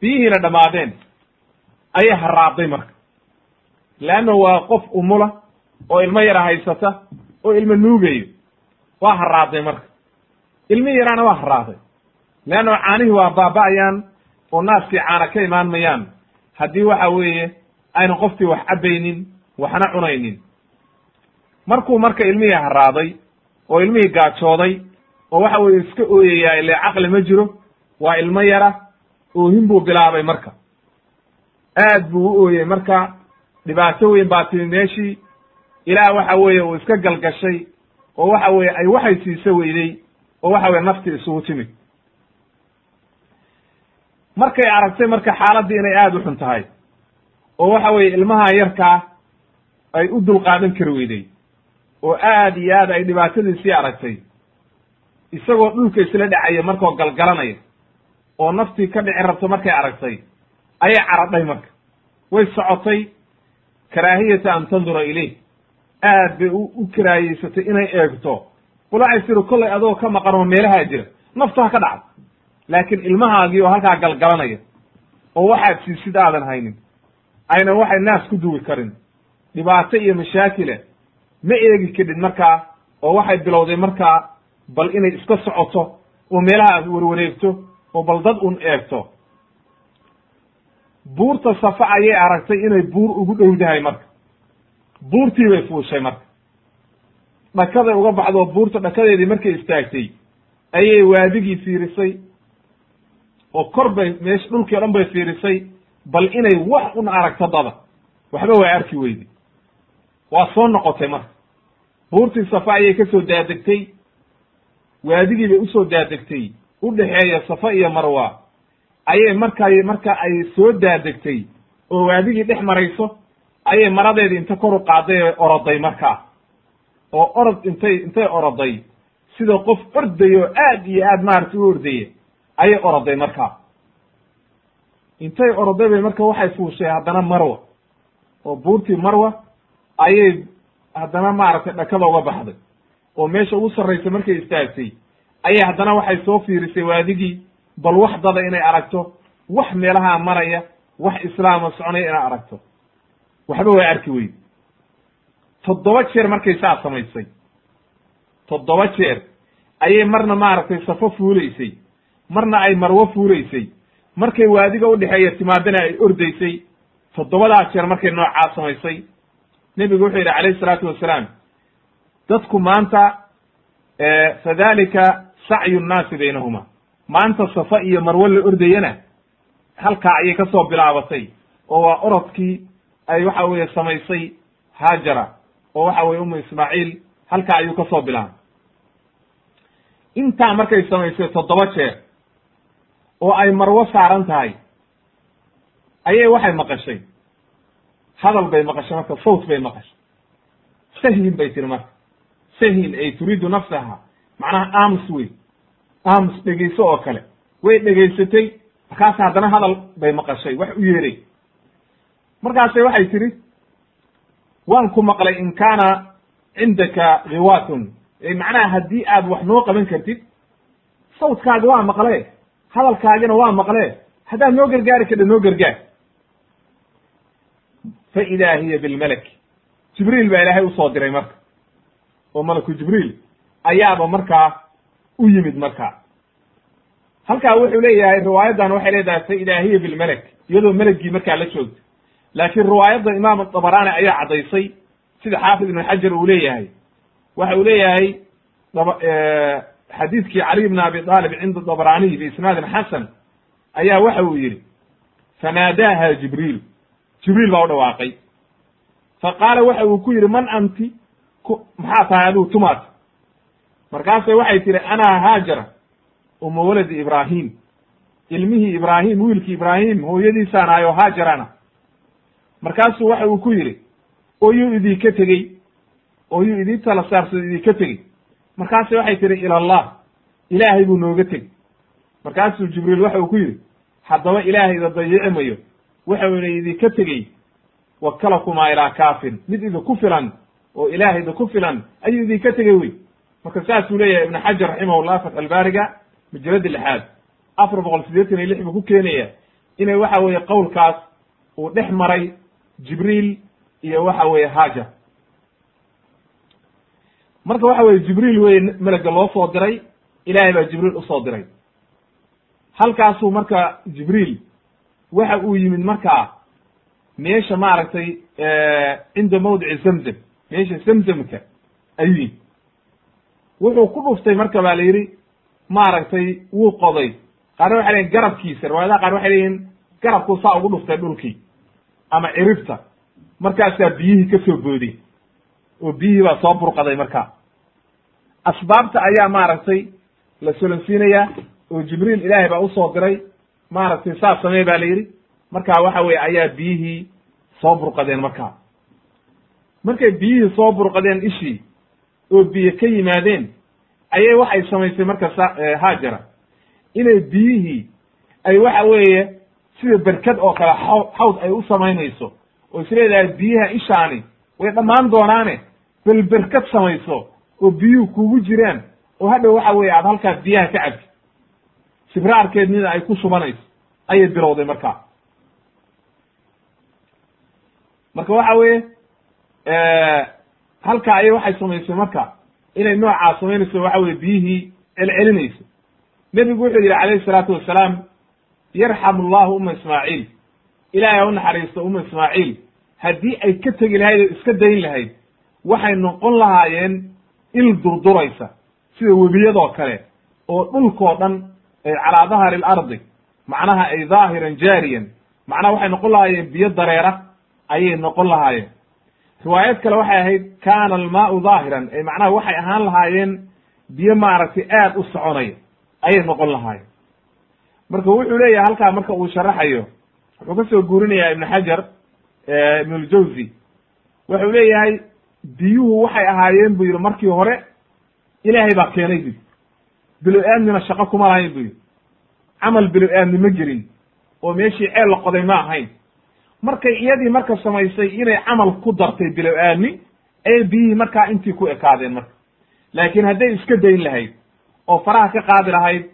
biyihiina dhammaadeen ayay haraaday marka leanna waa qof umula oo ilmo yara haysata oo ilmo nuugayo waa haraaday marka ilmi yaraana waa haraaday leanna caanihii waa baaba'ayaan oo naaskii caana ka imaan mayaan haddii waxa weeye aynan qofkii wax cabaynin waxna cunaynin. Markuu marka ilmihii haraaday oo ilmihii gaajooday oo waxa weye iska ooyayaa ile caqli ma jiro waa ilmo yara oohin buu bilaabay marka. Aad buu u ooyey marka dhibaato weyn baa timi meeshii ilaah waxa weeye uu iska galgashay oo waxa weeye ay waxay siiso weyday oo waxa weye nafti isugu timid markay aragtay marka xaaladdii inay aada u xun tahay oo waxa weeye ilmaha yarkaa ay u dulqaadan kari weyday oo aad iyo aad ay dhibaatadiisii aragtay isagoo dhulka isla dhacaya markoo galgalanaya oo naftii ka dhici rabto markay aragtay ayay caradhay marka. Way socotay. Karaahiyata an tandura ilayh. Aad bay u karaahiyeysatay inay eegto. Qul waxay tiri kollay adoo ka maqan oo meelahaa jira. Naftu ha ka dhacdo. Laakiin ilmahaagii oo halkaa galgalanaya oo waxaad siisid aadan haynin ayna waxay naas ku duwi karin. Dhibaato iyo mashaakile ma eegi kadhid markaa oo waxay bilowday markaa bal inay iska socoto oo meelaha aad warwareegto oo bal dad un eegto. Buurta safa ayay aragtay inay buur ugu dhowdahay marka. Buurtii bay fuushay marka. Dhakaday uga baxdo buurta dhakadeedii markay istaagtay ayay waadigii fiirisay oo kor bay meesha dhulkii o dhan bay fiirisay bal inay wax un aragto dada. Waxba waa arki weyday waa soo noqotay marka. Buurtii safa ayay ka soo daadegtay waadigii bay u soo daadegtay u dhexeeya safa iyo marwa. Ayay markay marka ay soo daadegtay oo waadigii dhex marayso ayay maradeedii inta kor u qaaday ee oroday markaa. Oo orod intay intay oroday. Sida qof orday oo aad iyo aad maaragtay u ordaya ayay oroday markaa. Intay oroday bay marka waxay fuushay haddana marwa. Oo buurtii marwa ayay haddana maaragtay dhakada uga baxday oo meesha ugu sarraysa markay istaagtay ayay haddana waxay soo fiirisay waadigii bal wax dada inay aragto wax meelahaa maraya wax islaama soconaya inay aragto. Waxba waa arki weyde toddoba jeer markay saa samaysay. Toddoba jeer ayay marna maaragtay safo fuulaysay marna ay marwo fuulaysay markay waadiga udhexeeya timaadana ay ordaysay. Toddobadaa jeer markay noocaa samaysay. Nebigu wuxuu yidhi calayhi salaatu wasalaam dadku maanta fadalika sacyu nnaasi baynahuma. Maanta safa iyo marwo la ordayana halkaa ayay ka soo bilaabatay oo waa orodkii ay waxa weeye samaysay haajara oo waxa weye umu ismaaciil halkaa ayuu ka soo bilaabay. Intaa markay samaysay toddoba jeer oo ay marwo saaran tahay ayay waxay maqashay. Hadal bay maqashay marka sawt bay maqashay. Sahyin bay tiri marka sahyin ay turiidu nafsaha. Macnaha aamus wey aamus dhegayso oo kale. Way dhegaysatay. Markaas haddana hadal bay maqashay wax u yeeray. Markaasay waxay tidhi waan ku maqlay in kaana cindaka khiwaatun macnaha haddii aad wax noo qaban kartid sawtkaaga waa maqlee hadalkaagina waa maqlee. Haddaad noo gargaari kadha noo gargaar. Fa idaa hiya bilmalek jibriil baa ilaahay u soo diray marka oo malaku jibriil ayaaba markaa u yimid markaa halkaa wuxuu leeyahay riwaayaddan waxay leedahay fa idaa hiya bilmalek iyadoo meleggii markaa la joogta. Laakiin riwaayadda imaam dabaraani ayaa caddaysay sida xaafid ibn xajar uu leeyahay. Waxa uu leeyahay xadiidkii cali bn abi aalib cinda dabraniy biisnaadin xasan ayaa waxa uu yidhi fanaadaaha jibriil. Jibriil baa u dhawaaqay. Fa qaala waxa uu ku yidhi man anti maxaa tahay adigu tumaad? Markaasay waxay tihi ana haajara uma waladi ibraahim. Ilmihii ibraahim wiilkii ibraahim hooyadiisaan ahay oo haajarana markaasuu waxa uu ku yidhi oo yuu idinka tegey oo yuu idin tala saarsado idinka tegey. Markaase waxay tihi ila allah ilaahay buu nooga tegey. Markaasuu jibriil waxa uu ku yidhi haddaba ilaahayda dayici mayo waxauna idinka tegey wakalakumaa ilaa kaafin mid idinku filan oo ilaah idinku filan ayuu idinka tegey wey marka saasuu leeyahay ibnu xajar raximahullah fatxalbaariga majalada lixaad afar boqol siddeetan iyo lix buu ku keenaya inay waxa weeye qowlkaas uu dhex maray jibriil iyo waxa weeye haajar marka waxa weye jibriil weye melega loo soo diray ilaahay baa jibriil u soo diray. Halkaasuu marka jibriil waxa uu yimid markaa meesha maaragtay cinda mawdici zamzam meesha zamzamka ayuu yimid wuxuu ku dhuftay marka baa la yidhi maaragtay wuu qoday. Qaarna waxay leyihin garabkiisa riwaayadaha qaar waxay leeyihiin garabkuu saa ugu dhuftay dhulkii ama ciribta. Markaasaa biyihii ka soo booday oo biyihii baa soo burqaday markaa asbaabta ayaa maaragtay la solansiinayaa oo jibriil ilaahay baa u soo diray. Maaragtay saas samee baa la yidhi. Markaa waxa weye ayaa biyihii soo burqadeen markaa markay biyihii soo burqadeen ishii oo biyo ka yimaadeen ayay waxay samaysay marka haajara. Inay biyihii ay waxa weeye sida berkad oo kale xaw xawd ay u samaynayso oo is leedahay biyaha ishaani way dhammaan doonaane bal berkad samayso oo biyuhu kugu jiraan oo hadhow waxa weeye aad halkaas biyaha ka cabti sibraarkeednina ay ku shubanayso ayay bilowday markaa. Marka waxa weeye halkaa ayay waxay samaysay marka inay noocaa samaynayso waxa weye biyihii celcelinayso nebigu wuxuu yidhi calayhi salaatu wasalaam yarxamu llahu uma ismaaciil. Ilaahay ha u naxariisto uma ismaaciil. Haddii ay ka tegi lahayd oo iska dayn lahayd waxay noqon lahaayeen il durduraysa sida webiyadoo kale oo dhulkoo dhan calaa dahari alardi macnaha ay dhaahiran jaariyan macnaha waxay noqon lahaayeen biyo dareera ayay noqon lahaayeen riwaayad kale waxay ahayd kaana almaau daahiran ee macnaha waxay ahaan lahaayeen biyo maaragtay aad u soconaya ayay noqon lahaayeen. Marka wuxuu leeyahay halkaa marka uu sharaxayo wuxuu ka soo guurinayaa ibnu xajar ibnuljawzi wuxuu leeyahay biyuhu waxay ahaayeen buu yidhi markii hore ilaahay baa keenay bu bilo-aadmina shaqo kuma lahayn bu yidhi. Camal bilo-aadmi ma gelin oo meeshii ceel la qoday ma ahayn markay iyadii marka samaysay inay camal ku dartay bilo-aadmi ayay biyihii markaa intii ku ekaadeen marka. Laakiin hadday iska dayn lahayd oo faraha ka qaadi lahayd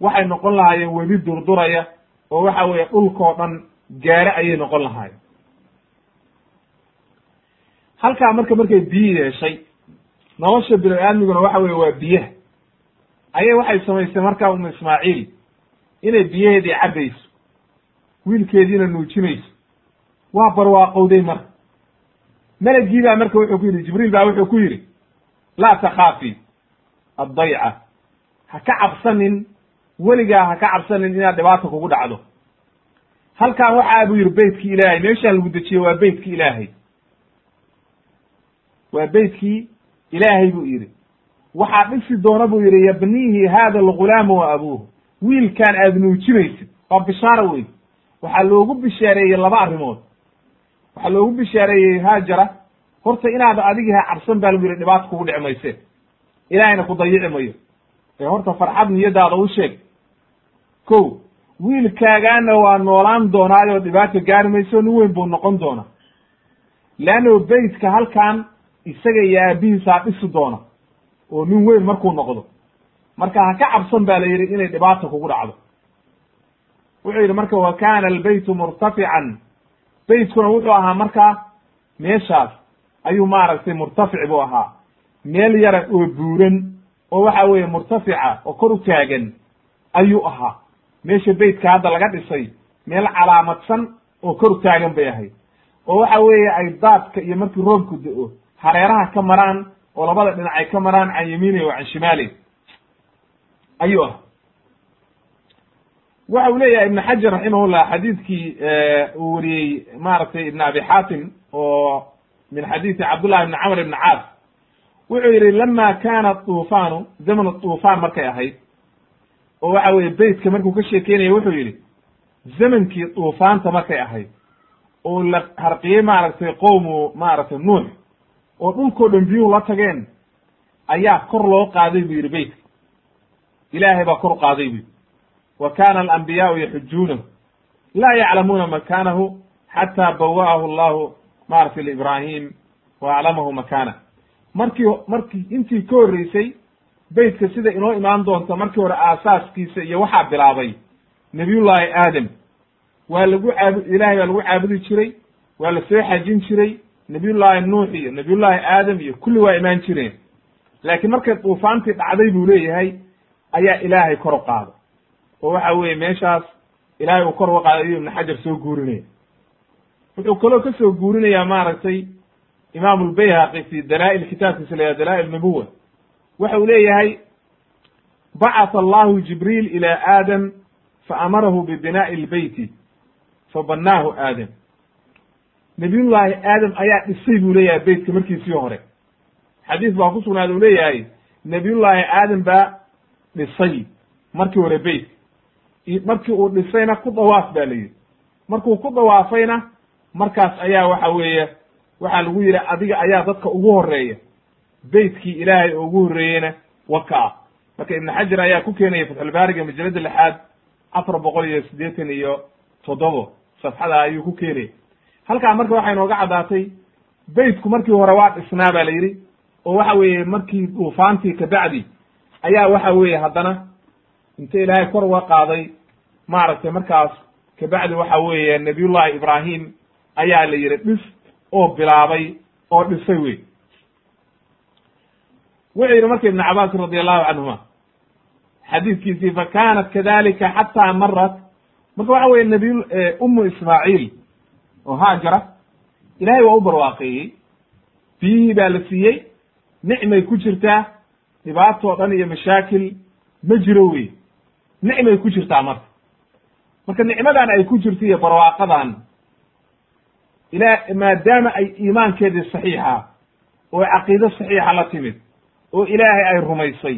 waxay noqon lahaayeen webi durduraya oo waxa weeye dhulkoo dhan gaare ayay noqon lahaayeen. Halkaa marka markay biyi yeeshay nolosha bini-aadmiguna waxa weye waa biyaha. Ayay waxay samaysay markaa umu ismaaciil inay biyaheedii cabbayso wiilkeediina nuujinayso waa barwaaqowday marka melagii baa marka wuxuu ku yidhi jibriil baa wuxuu ku yidhi laa takhaafi addayca. Ha ka cabsanin weligaa ha ka cabsanin inaad dhibaata kugu dhacdo. Halkan waxaa buu yidhi beytkii ilaahay. Meeshaan lagu dejiyey waa beytkii ilaahay. Waa beytkii ilaahay buu yidhi. Waxaa dhisi doona buu yidhi yabniihi hada algulaamu wa abuuhu. Wiilkaan aad nuujinaysid waa bishaaro wey waxaa loogu bishaareeyey laba arrimood waxaa loogu bishaareeyey haajara horta inaad adigii ha cabsan baa lagu yidhi dhibaata kugu dhici mayse. Ilaahayna ku dayici mayo. Ee horta farxad niyadaada u sheeg. Ko wiilkaagaana waa noolaan doonaayoo dhibaata gaari mayso nin weyn buu noqon doona leanno beytka halkan isaga iyo aabihiisaa dhisi doona oo nin weyn markuu noqdo. Marka ha ka cabsan ba la yidhi inay dhibaata kugu dhacdo. Wuxuu yidhi marka wa kana albaytu murtafican beytkuna wuxuu ahaa markaa meeshaas ayuu maaragtay murtafic buu ahaa. Meel yara oo buuran oo waxa weeye murtafica oo kor u taagan ayuu ahaa. Meesha beytka hadda laga dhisay meel calaamadsan oo kor u taagan bay ahayd. Oo waxa weeye ay daadka iyo markii roobku da'o hareeraha ka maraan oo labada dhinac ay ka maraan can yamiini wa can shimaali ayuu ah waxa uu leeyahay ibn xajar raximahullah xadiidkii uu wariyey maaragtay ibn abi xaatim oo min xadiidi cabdullahi ibni camr ibni caas. Wuxuu yidhi lama kana tuufaanu zaman tuufaan markay ahayd oo waxa weye beytka markuu ka sheekeynaya wuxuu yidhi zamankii tuufaanta markay ahayd oo la harqiyey maaragtay qowmu maaragtay nuux oo dhulkoo dhan biyuhu la tageen ayaa kor loo qaaday buu yidhi beytka. Ilaahay baa kor qaaday bu yidhi wa kana alambiyaau yaxujuunahu laa yaclamuuna makanahu xataa bawa'ahu allahu maaragtay liibrahim wa aclamahu makana markii markii intii ka horreysay beytka sida inoo imaan doonta markii hore aasaaskiisa iyo waxaa bilaabay nabiyullaahi aadam. Waa lagu caabu ilahay baa lagu caabudi jiray waa la soo xajin jiray nabiyullaahi nuux iyo nabiyullaahi aadam iyo kulli waa imaan jireen. Laakiin markay duufaantii dhacday buu leeyahay ayaa ilaahay kor u qaada oo waxa weeye meeshaas ilaahay uu kor uga qaaday ayuu ibnu xajar soo guurinaya wuxuu kaloo ka soo guurinayaa maaragtay imaamu lbayhaqi fi dalaa'il kitaabkiisa la yhaha dalaa'il nubuwa waxa uu leeyahay bacatha allahu jibriil ila aadam faamarahu bibinaa'i lbeyti fabanaahu aadam. Nabiyullaahi aadam ayaa dhisay buu leeyahay beytka markiisii hore. Xadiis baa ku sugnaada uu leeyahay nabiyullaahi aadam baa dhisay markii hore beyt markii uu dhisayna ku dawaaf ba la yidhi. Markuu ku dawaafayna markaas ayaa waxa weeye waxaa lagu yidhi adiga ayaa dadka ugu horreeya beytkii ilaahay oo ugu horreeyeyna waka ah. Marka ibnu xajar ayaa ku keenaya fatxulbaariga majalada lixaad afar boqol iyo siddeetan iyo toddobo safxada ayuu ku keenaya halkaa marka waxay nooga caddaatay beytku markii hore waa dhisnaa ba la yidhi oo waxa weeye markii duufaantii kabacdi ayaa waxa weeye haddana inta ilaahay kor uga qaaday maaragtay markaas kabacdi waxa weeye nabiyullahi ibraahim ayaa la yidhi dhis oo bilaabay oo dhisay wey wuxuu yidhi marka ibn cabaas radi allahu canhuma xadiidkiisii fa kanat kadalika xataa marat marka waxa weye nabiy umu ismaaciil oo haajara ilahay waa u barwaaqeeyey. Biyihii baa la siiyey nicmay ku jirtaa dhibaatoo dhan iyo mashaakil ma jiro wey nicmay ku jirtaa marka. Marka nicmadan ay ku jirto iyo barwaaqadan ila maadaama ay iimaankeedii saxiixa oo caqiido saxiixa la timid oo ilaahay ay rumaysay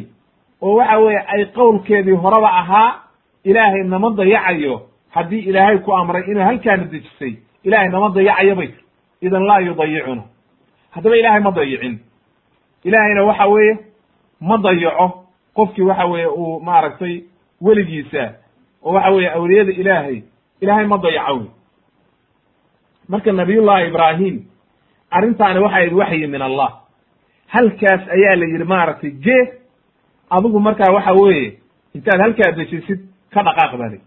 oo waxa weeye ay qowlkeedii horeba ahaa ilaahay nama dayacayo haddii ilaahay ku amray inuu halkaana dejisay ilaahay nama dayacayo bay tir idan laa yudayicuna haddaba ilaahay ma dayicin. Ilaahayna waxa weeye ma dayaco. Qofkii waxa weeye uu maaragtay weligiisa oo waxa weeye awliyada ilaahay ilaahay ma dayaco marka nabiyullahi ibraahim arrintaani waxay ahayd waxyi min allah. Halkaas ayaa la yidhi maaragtay gee adigu markaa waxa weeye intaad halkaa dejisid ka dhaqaaq bali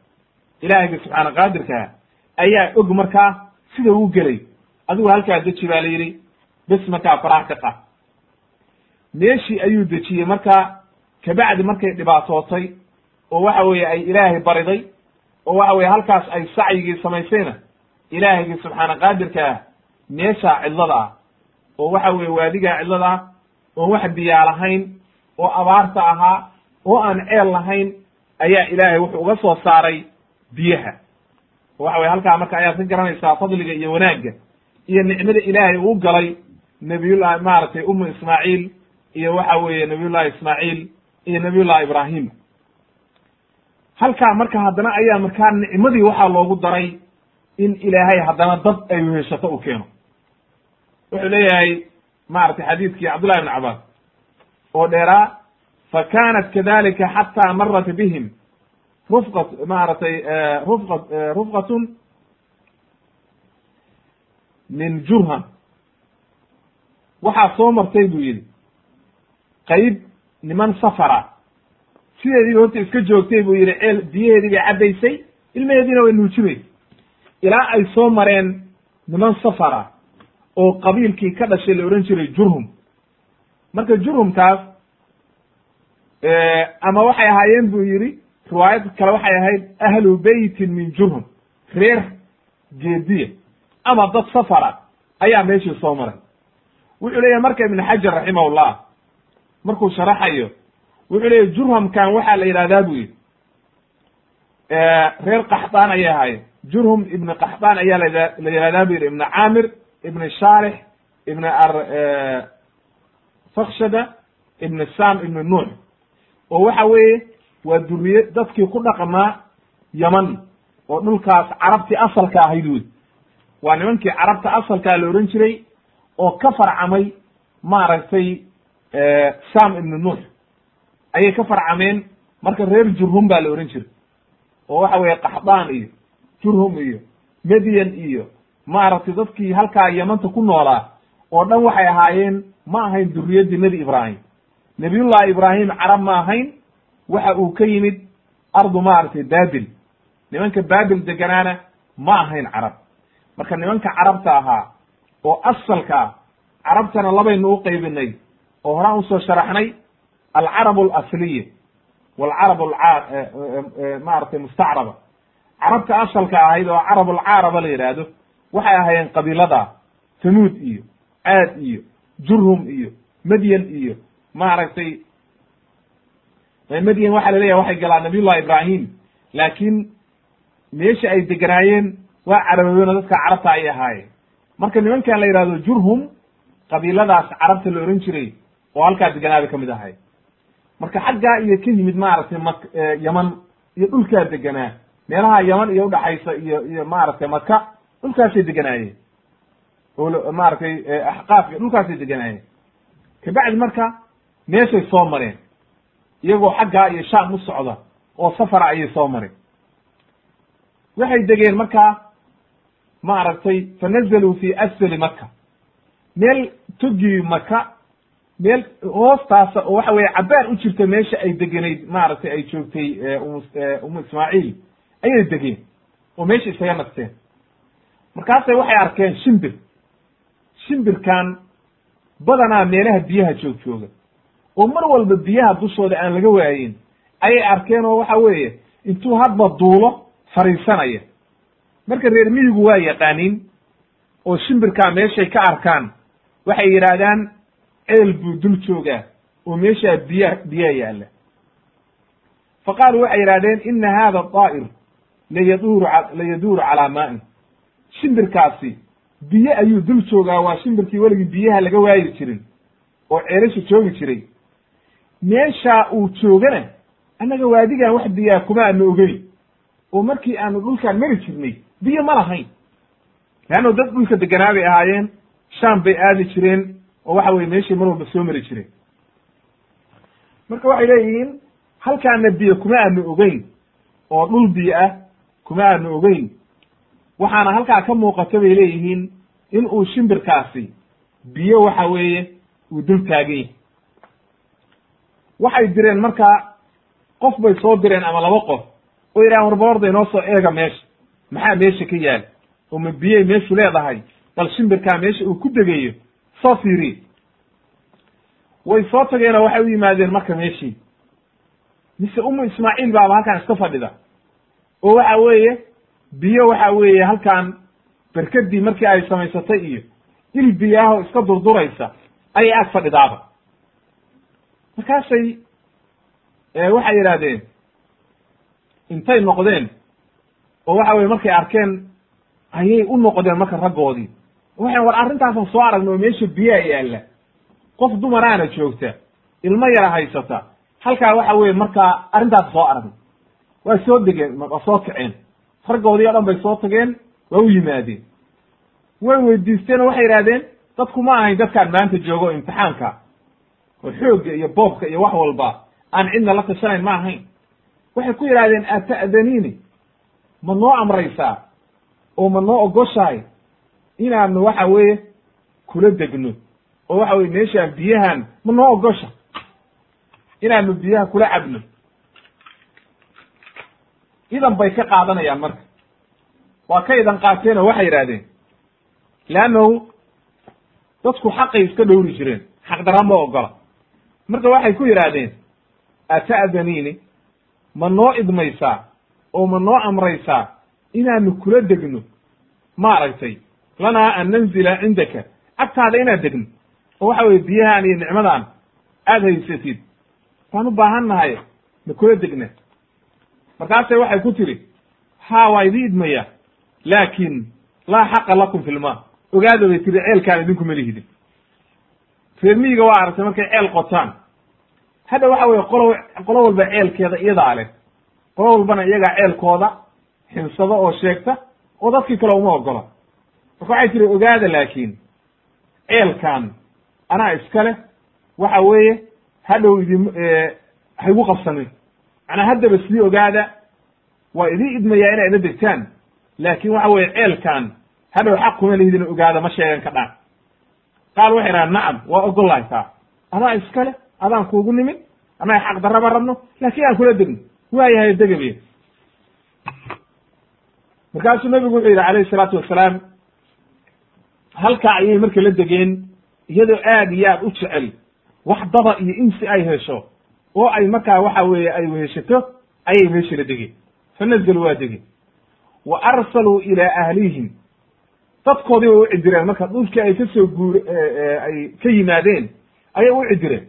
ilaahayga subxaana qaadirkaa ayaa og markaa sida uu gelay. Adigu halkaa deji baa la yidhi bes markaa farax ka qad meeshii ayuu dejiyey markaa kabacdi markay dhibaatootay oo waxa weeye ay ilaahay bariday oo waxa weye halkaas ay sacyigii samaysayna ilaahaygi subxaana qaadirka ah meeshaa cidlada ah oo waxa weye waadigaa cidlada ah oon wax biyaa lahayn oo abaarta ahaa oo aan ceel lahayn ayaa ilaahay wuxuu uga soo saaray biyaha. Waxa weye halkaa marka ayaad ka garanaysaa fadliga iyo wanaagga iyo nicmada ilaahay uu galay nabiyullahi maaragtay umu ismaaciil iyo waxa weeye nabiyullahi ismaaciil iyo nabiyullahi ibraahim halkaa marka haddana ayaa markaa nicmadii waxaa loogu daray in ilaahay haddana dad ay weheshato u keeno. Wuxuu leeyahay maaragtay xadiidkii cabdullahi ibn cabaas oo dheeraa fa kanat kadalika xataa marat bihim rufqat maaragtay rufqa rufqatun min jurham waxaa soo martay buu yidhi qayb niman safara sideediiba horta iska joogtay buu yidhi ceel biyaheedii bay cabbaysay ilmaheediina way nuujimaysa ilaa ay soo mareen niman safara oo qabiilkii ka dhashay la odhan jiray jurhum. Marka jurhumkaas ama waxay ahaayeen buu yidhi riwaayad kale waxay ahayd ahlu beytin min jurhum reer geediya. Ama dad safara ayaa meeshii soo maray. Wuxuu leeyahy marka ibn xajar raximahullah markuu sharaxayo wuxuu leeyahy jurhamkan waxaa la yidhahdaa buu yidhi. Reer qaxdaan ayay ahaayeen. Jurhum ibn qaxdaan ayaa la la yihahdaa bu yidhi. Ibn caamir ibn shaarix ibn ar fakshada ibn sam ibn nuux. Oo waxa weeye waa duriye dadkii ku dhaqmaa yaman oo dhulkaas carabtii asalka ahayd wey waa nimankii carabta asalkaa la odhan jiray oo ka farcamay maaragtay sam ibn nuux ayay ka farcameen. Marka reer jurhum baa la odhan jiray. Oo waxa weeye qaxdaan iyo jurhum iyo medyan iyo maaragtay dadkii halkaa yamanta ku noolaa oo dhan waxay ahaayeen ma ahayn duriyaddii nebi ibraahim. Nebiyullahi ibraahim carab ma ahayn waxa uu ka yimid ardu maaragtay babil nimanka babil deganaana ma ahayn carab. Marka nimanka carabta ahaa oo asalka ah carabtana labaynu u qaybinay oo horaan u soo sharaxnay alcarab alasliya walcarab maaragtay mustacraba carabta asalka ahayd oo carab alcaaraba la yidhaahdo waxay ahaayeen qabiilada tamuud iyo caad iyo jurhum iyo medyan iyo maaragtay medyan waxaa la leeyahay waxay galaan nabiyullahi ibrahim laakiin meesha ay deganaayeen waa caraboobeen oo dadka carabta ayay ahaayeen marka nimankan la yidhahdo jurhum qabiiladaas carabta la ohan jiray oo halkaa deganaaba ka mid ahay marka xaggaa iyo ka yimid maaragtay mak yaman iyo dhulkaa deganaa meelaha yaman iyo udhaxaysa iyo iyo maaragtay maka dhulkaasay deganaayeen. Oo maaragtay axqaaf iyo dhulkaasay deganaayeen. Kabacdi marka meeshay soo mareen. Iyagoo xaggaa iyo shaam u socda oo safara ayay soo mareen. Waxay degeen markaa maaragtay fa nazaluu fi asfali maka meel togii maka meel hoostaasa oo waxa weye cabaar u jirta meesha ay degenayd maaragtay ay joogtay umu ismaaciil ayay degeen oo meesha isaga nagteen markaasay waxay arkeen shimbir. Shimbirkan badanaa meelaha biyaha joog jooga oo mar walba biyaha dushooda aan laga waayin ayay arkeen oo waxa weeye intuu hadba duulo fariisanaya. Marka reer miyigu waa yaqaaniin oo shimbirkaa meeshay ka arkaan waxay yidhaahdaan ceel buu dul joogaa oo meeshaa biya biyaa yaalla. Fa qaaluu waxay yidhahdeen ina hada daa'ir layaduuru layaduuru calaa maa'in. Shimbirkaasi biyo ayuu dul joogaa waa shimbirkii weligii biyaha laga waayi jirin oo ceelasha joogi jiray. Meeshaa uu joogana annaga waadigan wax biyaa kuma aanu ogeyn. Oo markii aanu dhulkaan mari jirnay biyo ma lahayn. Leanno dad dhulka deganaa bay ahaayeen shaam bay aadi jireen oo waxa weye meeshay mar walba soo mari jireen marka waxay leeyihiin halkaana biyo kuma aanu ogeyn oo dhul biyo ah kuma aanu ogeyn. Waxaana halkaa ka muuqata bay leeyihiin in uu shimbirkaasi biyo waxa weeye uu dul taagan yahay. Waxay direen markaa qof bay soo direen ama laba qof oo yidhahan warbaorda inoo soo eega meesha maxaa meesha ka yaal? Oo ma meeshu leedahay bal shimbirkaa meesha uu ku degayo fiiriye way soo tageenoo waxay u yimaadeen marka meeshii. Mise umu ismaaciil baaba halkaan iska fadhida. Oo waxa weeye biyo waxa weeye halkaan berkadii markii ay samaysatay iyo il biyaahoo iska durduraysa ayay ag fadhidaaba. Markaasay waxay yidhaahdeen intay noqdeen oo waxa weye markay arkeen ayay u noqdeen marka raggoodii waxay war arrintaasan soo aragna oo meesha biyaa yaalla. Qof dumaraana joogta ilmo yara haysata. Halkaa waxa weye markaa arrintaas soo aragna waa soo degeen waa soo kaceen raggoodii o dhan bay soo tageen waa u yimaadeen. Way weydiisteen oo waxay yidhahdeen dadku ma ahayn dadkaan maanta joogo imtixaanka. Oo xoogga iyo boobka iyo wax walba aan cidna la tashanayn ma ahayn. Waxay ku yidhahdeen ata'daniini ma noo amraysaa? Oo ma noo ogoshahay inaanu waxa weeye kula degno oo waxa weye meeshaan biyahan ma noo ogosha. Inaanu biyaha kula cabno. Idan bay ka qaadanayaan marka. Waa ka idan qaateen oo waxay yidhahdeen leannahu dadku xaqay iska dhowri jireen. Xaq dara ma ogola marka waxay ku yidhaahdeen ata'daniini ma noo idmaysaa oo ma noo amraysaa inaanu kula degno? Maaragtay lanaa an nanzila cindaka agtaada inaad degno oo waxa weye biyahaan iyo nicmadaan aad haysatid. Waan u baahan nahay ma kula degna markaasay waxay ku tiri haa waa idii idmaya laakin laa xaqa lakum fi lma ogaada bay tiri ceelkaan idinku malihidin reer miyiga waa aragtay markay ceel qotaan. Hadda waxa weye qolo qolo walba ceelkeeda iyadaa leh. Qolo walbana iyagaa ceelkooda xinsado oo sheegta oo dadkii kale uma ogola waxay tiri ogaada laakiin ceelkan anaa iska leh waxa weeye hadhow idin ha igu qabsanin macnaa haddaba sii ogaada waa idin idmayaa inay ila degtaan. Laakin waxa weye ceelkan hadhow xaq kuma lihidin ogaada ma sheegan ka dhaan. Qaal waxay idhaha nacam waa ogolahay taa. Adaa iska leh adaan kuugu nimid annaga xaq darraba rabno laakin aan kula degno waayahay degabiya markaasuu nabigu wuxuu yidhi alayhi salaatu wasalaam halkaa ayay marka la degeen iyadoo aad iyo aad u jecel wax daba iyo insi ay hesho oo ay markaa waxa weeye ay weheshato ayay meesha la degeen. Fanazaluu waa degeen. Wa arsaluu ilaa ahlihim. Dadkoodii way u cidireen. Marka dhulkii ay ka soo guur ay ka yimaadeen ayay u cidireen.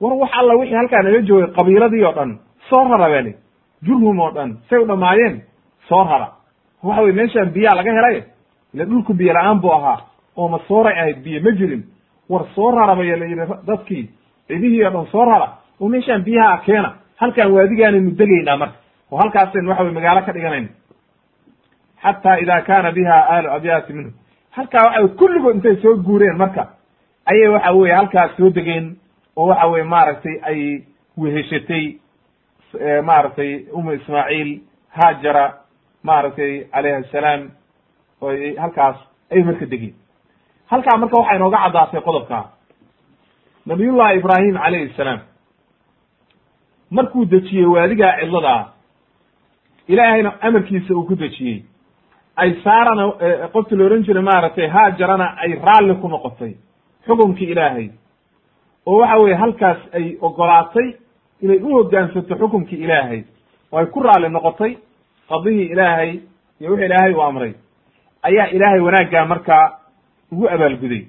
War wax alla wixii halkaa naga joogay qabiiladii oo dhan soo rara bali jurhum oo dhan say u dhamaayeen soo rara. Waxa weye meeshaan biyaa laga helay ila dhulku biyo la'aan buu ahaa oo masooray ahayd biyo ma jirin. War soo rara baya la yidhi dadkii cidihii oo dhan soo rara oo meeshaan biyaha keena. Halkaan waadigaanaynu degaynaa marka. Oo halkaasaynu waxa weye magaalo ka dhiganayna xata ida kana biha aalu abyaati minhu. Halkaa waxa kulligood intay soo guureen marka ayay waxa weye halkaas soo degeen oo waxa weye maaragtay ay weheshatay maaragtay umu ismaaciil haajara maaragtay calayhi asalaam oo halkaas ay marka degeen halkaa marka waxaa inooga caddaatay qodobkaa nabiyullahi ibraahim calayhi salaam. Markuu dejiyey waadigaa cidladaa ilaahayna amarkiisa uu ku dejiyey. Ay saarana qofti la ohan jiray maaragtay haajarana ay raalli ku noqotay xukunkii ilaahay. Oo waxa weye halkaas ay ogolaatay inay u hoggaansato xukunkii ilaahay. Oo ay ku raalli noqotay qadihii ilaahay iyo wixii ilaahay u amray. Ayaa ilaahay wanaaggaa markaa ugu abaalguday.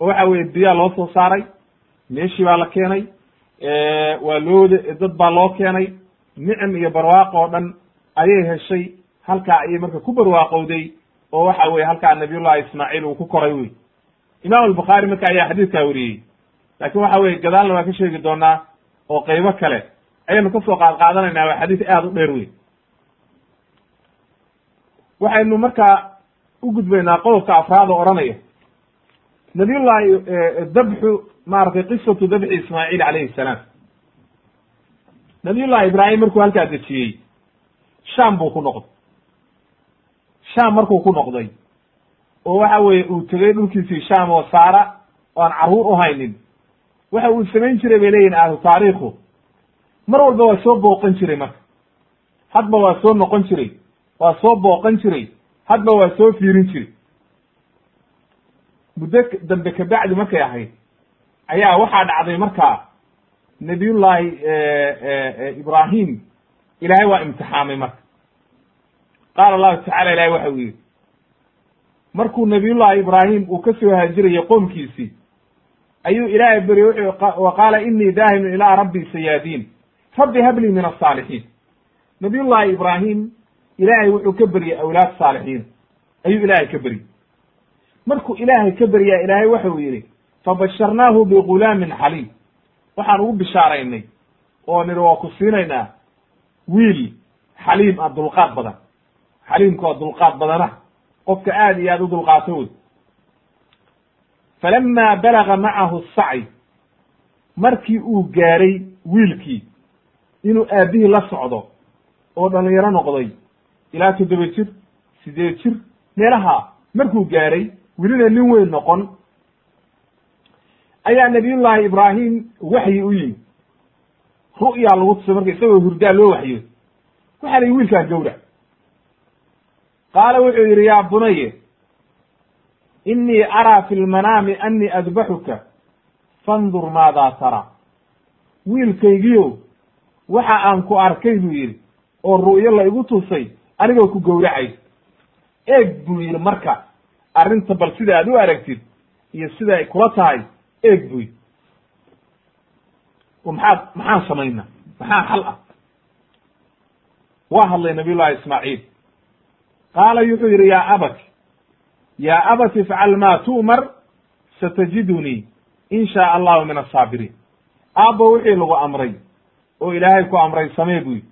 Oo waxa weye biyaa loo soo saaray meeshii baa la keenay waa loo dad baa loo keenay nicim iyo barwaaqo oo dhan ayay heshay halkaa ayay marka ku barwaaqowday oo waxa weye halkaa nabiyullahi ismaaciil uu ku koray wey imam albukhaari marka ayaa xadiidkaa wariyey. Laakin waxa weye gadaalna waan ka sheegi doonaa oo qeybo kale. Ayaynu ka soo qaad qaadanaynaa waa xadiis aada u dheer wey waxaynu markaa u gudbaynaa qodobka afraad oo odhanaya nabiyullahi dabxu maratay qisatu dabxi ismaaciil calayhi salaam. Nabiyullahi ibraahim markuu halkaa dejiyey sham buu ku noqday. Sham markuu ku noqday oo waxa weeye uu tegey dhulkiisii sham oo saara oo aan carruur u haynin. Waxa uu samayn jiray bay leeyihiin ahlu taariikhu. Mar walba waa soo booqan jiray marka. Hadba waa soo noqon jiray waa soo booqan jiray hadba waa soo fiirin jiray muddo dambe kabacdi markay ahayd ayaa waxaa dhacday markaa nabiyullaahi ibraahim ilaahay waa imtixaamay marka. Qaala allahu tacala ilahay waxa uu yidhi markuu nabiyullahi ibraahim uu ka soo haajirayo qoomkiisii ayuu ilaahay beryey wuxuu wa qaala inii daahimun ilaa rabbi sayaadiin rabbi hablii min asaalixiin nabiyullahi ibraahim ilaahay wuxuu ka beryey awlaad saalixiin ayuu ilaahay ka beryey markuu ilaahay ka beryaa ilaahay waxau yidhi fabasharnaahu bigulaamin xaliim. Waxaan ugu bishaaraynay oo nidhi waa ku siinaynaa wiil xaliim ah dulqaad badan. Xaliimka waa dulqaad badana. Qofka aad iyo aad u dulqaato wey falama balaga macahu sacy markii uu gaaray wiilkii inuu aabbihii la socdo oo dhalinyaro noqday ilaa toddoba jir sideed jir meelaha markuu gaaray welina nin weyn noqon. Ayaa nabiyullaahi ibraahim waxyi u yimi ru'yaa lagu tusay marka isagoo hurdaa loo waxyo waxaa la yihi wiilkaan gawrac qaala wuxuu yidhi yaa bunaye inii araa fi lmanaami annii adbaxuka fandur maadaa taraa wiilkaygiyo waxa aan ku arkay buu yidhi oo ru'yo la igu tusay anigoo ku gowracay. Eeg buu yidhi marka arrinta bal sida aad u aragtid iyo sida ay kula tahay eeg buy maxaad maxaan samayna? Maxaa xal ah? Waa hadlay nabiy llahi ismaaciil. Qaala wuxuu yidhi yaa abati yaa abati ifcal maa tu'mar satajidunii in shaa allahu min asaabiriin aabbo wixii lagu amray oo ilaahay ku amray samee buu yidhi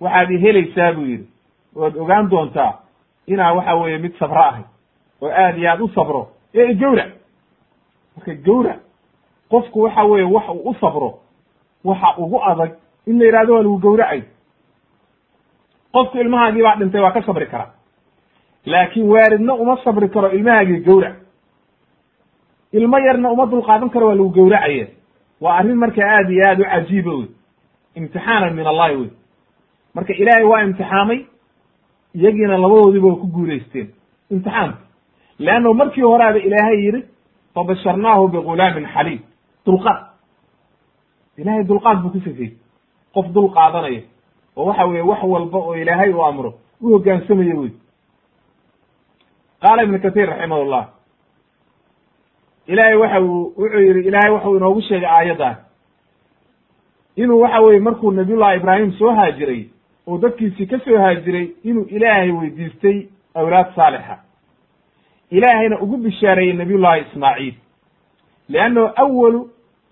waxaad i helaysaa buu yidhi. Oad ogaan doontaa inaa waxa weeye mid sabro ahay oo aad iyo aad u sabro. Ee igawrac marka gawrac qofku waxa weeye wax uu u sabro waxa ugu adag in la yidhahdo waa lagu gawracay. Qofku ilmahaagii baa dhintay waa ka sabri karaa laakiin waaridna uma sabri karo ilmahaagii gawrac ilmo yarna uma dulqaadan karo waa lagu gawracaya waa arrin marka aad iyo aad u cajiiba wey imtixaanan min allahi wey marka ilaahay waa imtixaamay iyagiina labadoodiiba waa ku guulaysteen imtixaanka leanno markii horaaba ilaahay yidhi fabasharnaahu bigulaamin xaliim dulqaad ilahay dulqaad buu ku sifeeyey qof dul qaadanaya oo waxa weeye wax walba oo ilaahay uu amro u hogaansamayo wey qaala ibnu kahiir raximahullah ilaahay waxa uu wuxuu yidhi ilaahay waxau inoogu sheegay aayaddan inuu waxa weye markuu nabiyullahi ibraahim soo haajiray oo dadkiisii ka soo haajiray inuu ilaahay weydiistay awlaad saalixa ilaahayna ugu bishaareeyey nabiyullahi ismaaciil. Liannahu awalu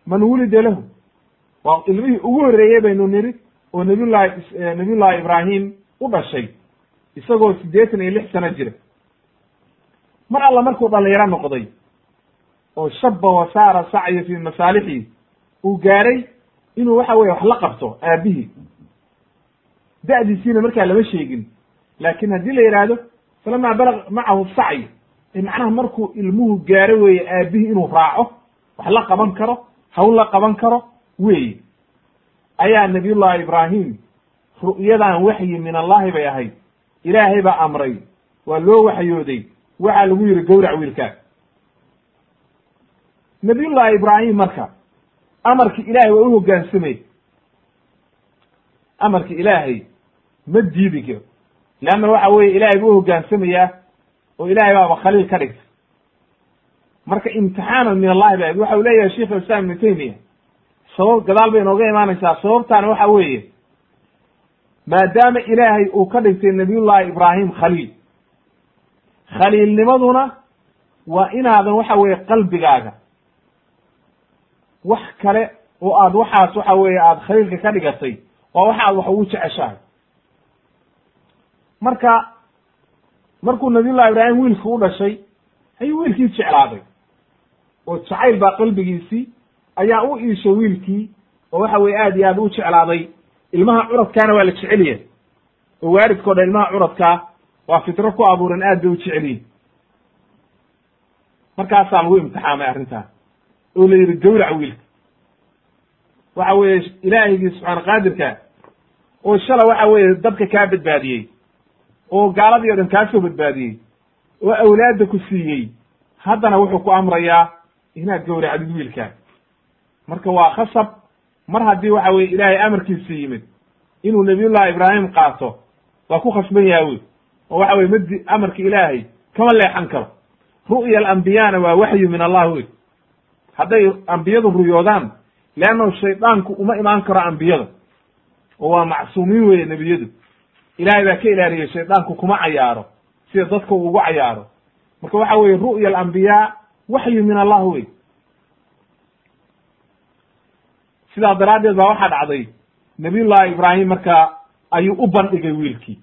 man wulida lahu. Waa ilmihii ugu horreeyey baynu niri oo nabiyullahi nabiyullahi ibraahim u dhashay isagoo siddeetan iyo lix sano jira. Mar alla markuu dhalinyaro noqday oo shaba wa saara sacya fi masaalixii uu gaaray inuu waxa weye wax la qabto aabihii da'diisiina markaa lama sheegin laakin haddii la yidhaahdo falamaa balag macahu sacy macnaha markuu ilmuhu gaaro weeye aabihii inuu raaco wax la qaban karo hawl la qaban karo weeye. Ayaa nabiyullahi ibraahim ru'yadan waxyi min allahi bay ahayd. Ilaahay baa amray. Waa loo waxyooday. Waxaa lagu yidhi gowrac wiilkaa nabiyullahi ibraahim marka amarki ilaahay waa u hoggaansamay amarki ilaahay ma diidi karo. Leanna waxa weeye ilaahay buu uhoggaansamayaa oo ilaahay baaba khaliil ka dhigtay. Marka imtixaanan min allahi ba waxa uu leeyahay sheikh islam ibnu taymiya sabab gadaal bay inooga imaanaysaa. Sababtaana waxa weeye maadaama ilaahay uu ka dhigtay nabiyullahi ibraahim khaliil. Khaliilnimaduna waa inaadan waxa weeye qalbigaaga. Wax kale oo aad waxaas waxa weeye aada khaliilka ka dhigatay waa waxa aad wax ugu jeceshahay. Marka markuu nabiyullahi ibraahim wiilka u dhashay ayuu wiilkii jeclaaday. Oo jacayl baa qalbigiisii ayaa u iishay wiilkii oo waxa weye aad iyo aad u jeclaaday. Ilmaha curadkaana waa la jecelyahay oo waalidkao dhan ilmaha curadkaa waa fitro ku abuuran aad bay u jecelyihin markaasaa lagu imtixaamay arrintaas oo la yidhi gawrac wiilka. Waxa weeye ilaahigii subxaana qaadirka oo shala waxa weeye dadka kaa badbaadiyey oo gaaladii o dhan kaa soo badbaadiyey oo awlaadda ku siiyey haddana wuxuu ku amrayaa inaad gawracdid wiilkaa marka waa khasab mar haddii waxa weye ilaahay amarkiisa yimid inuu nabiyullahi ibraahim qaato waa ku khasban yaha wey oo waxa weye madi amarka ilaahay kama leexan karo. Ru'ya alambiyana waa waxyu min allah wey. Hadday ambiyadu ruyoodaan leannahu shaydaanku uma imaan karo ambiyada. Oo waa macsuumiin weye nebiyadu ilahay baa ka ilaaliyey shaydaanku kuma cayaaro sida dadka uu ugu cayaaro. Marka waxa weye ru'ya alambiyaa waxyu min allah wey. Sidaa daraaddeed baa waxaa dhacday nabiyullahi ibraahim marka ayuu u bandhigay wiilkii.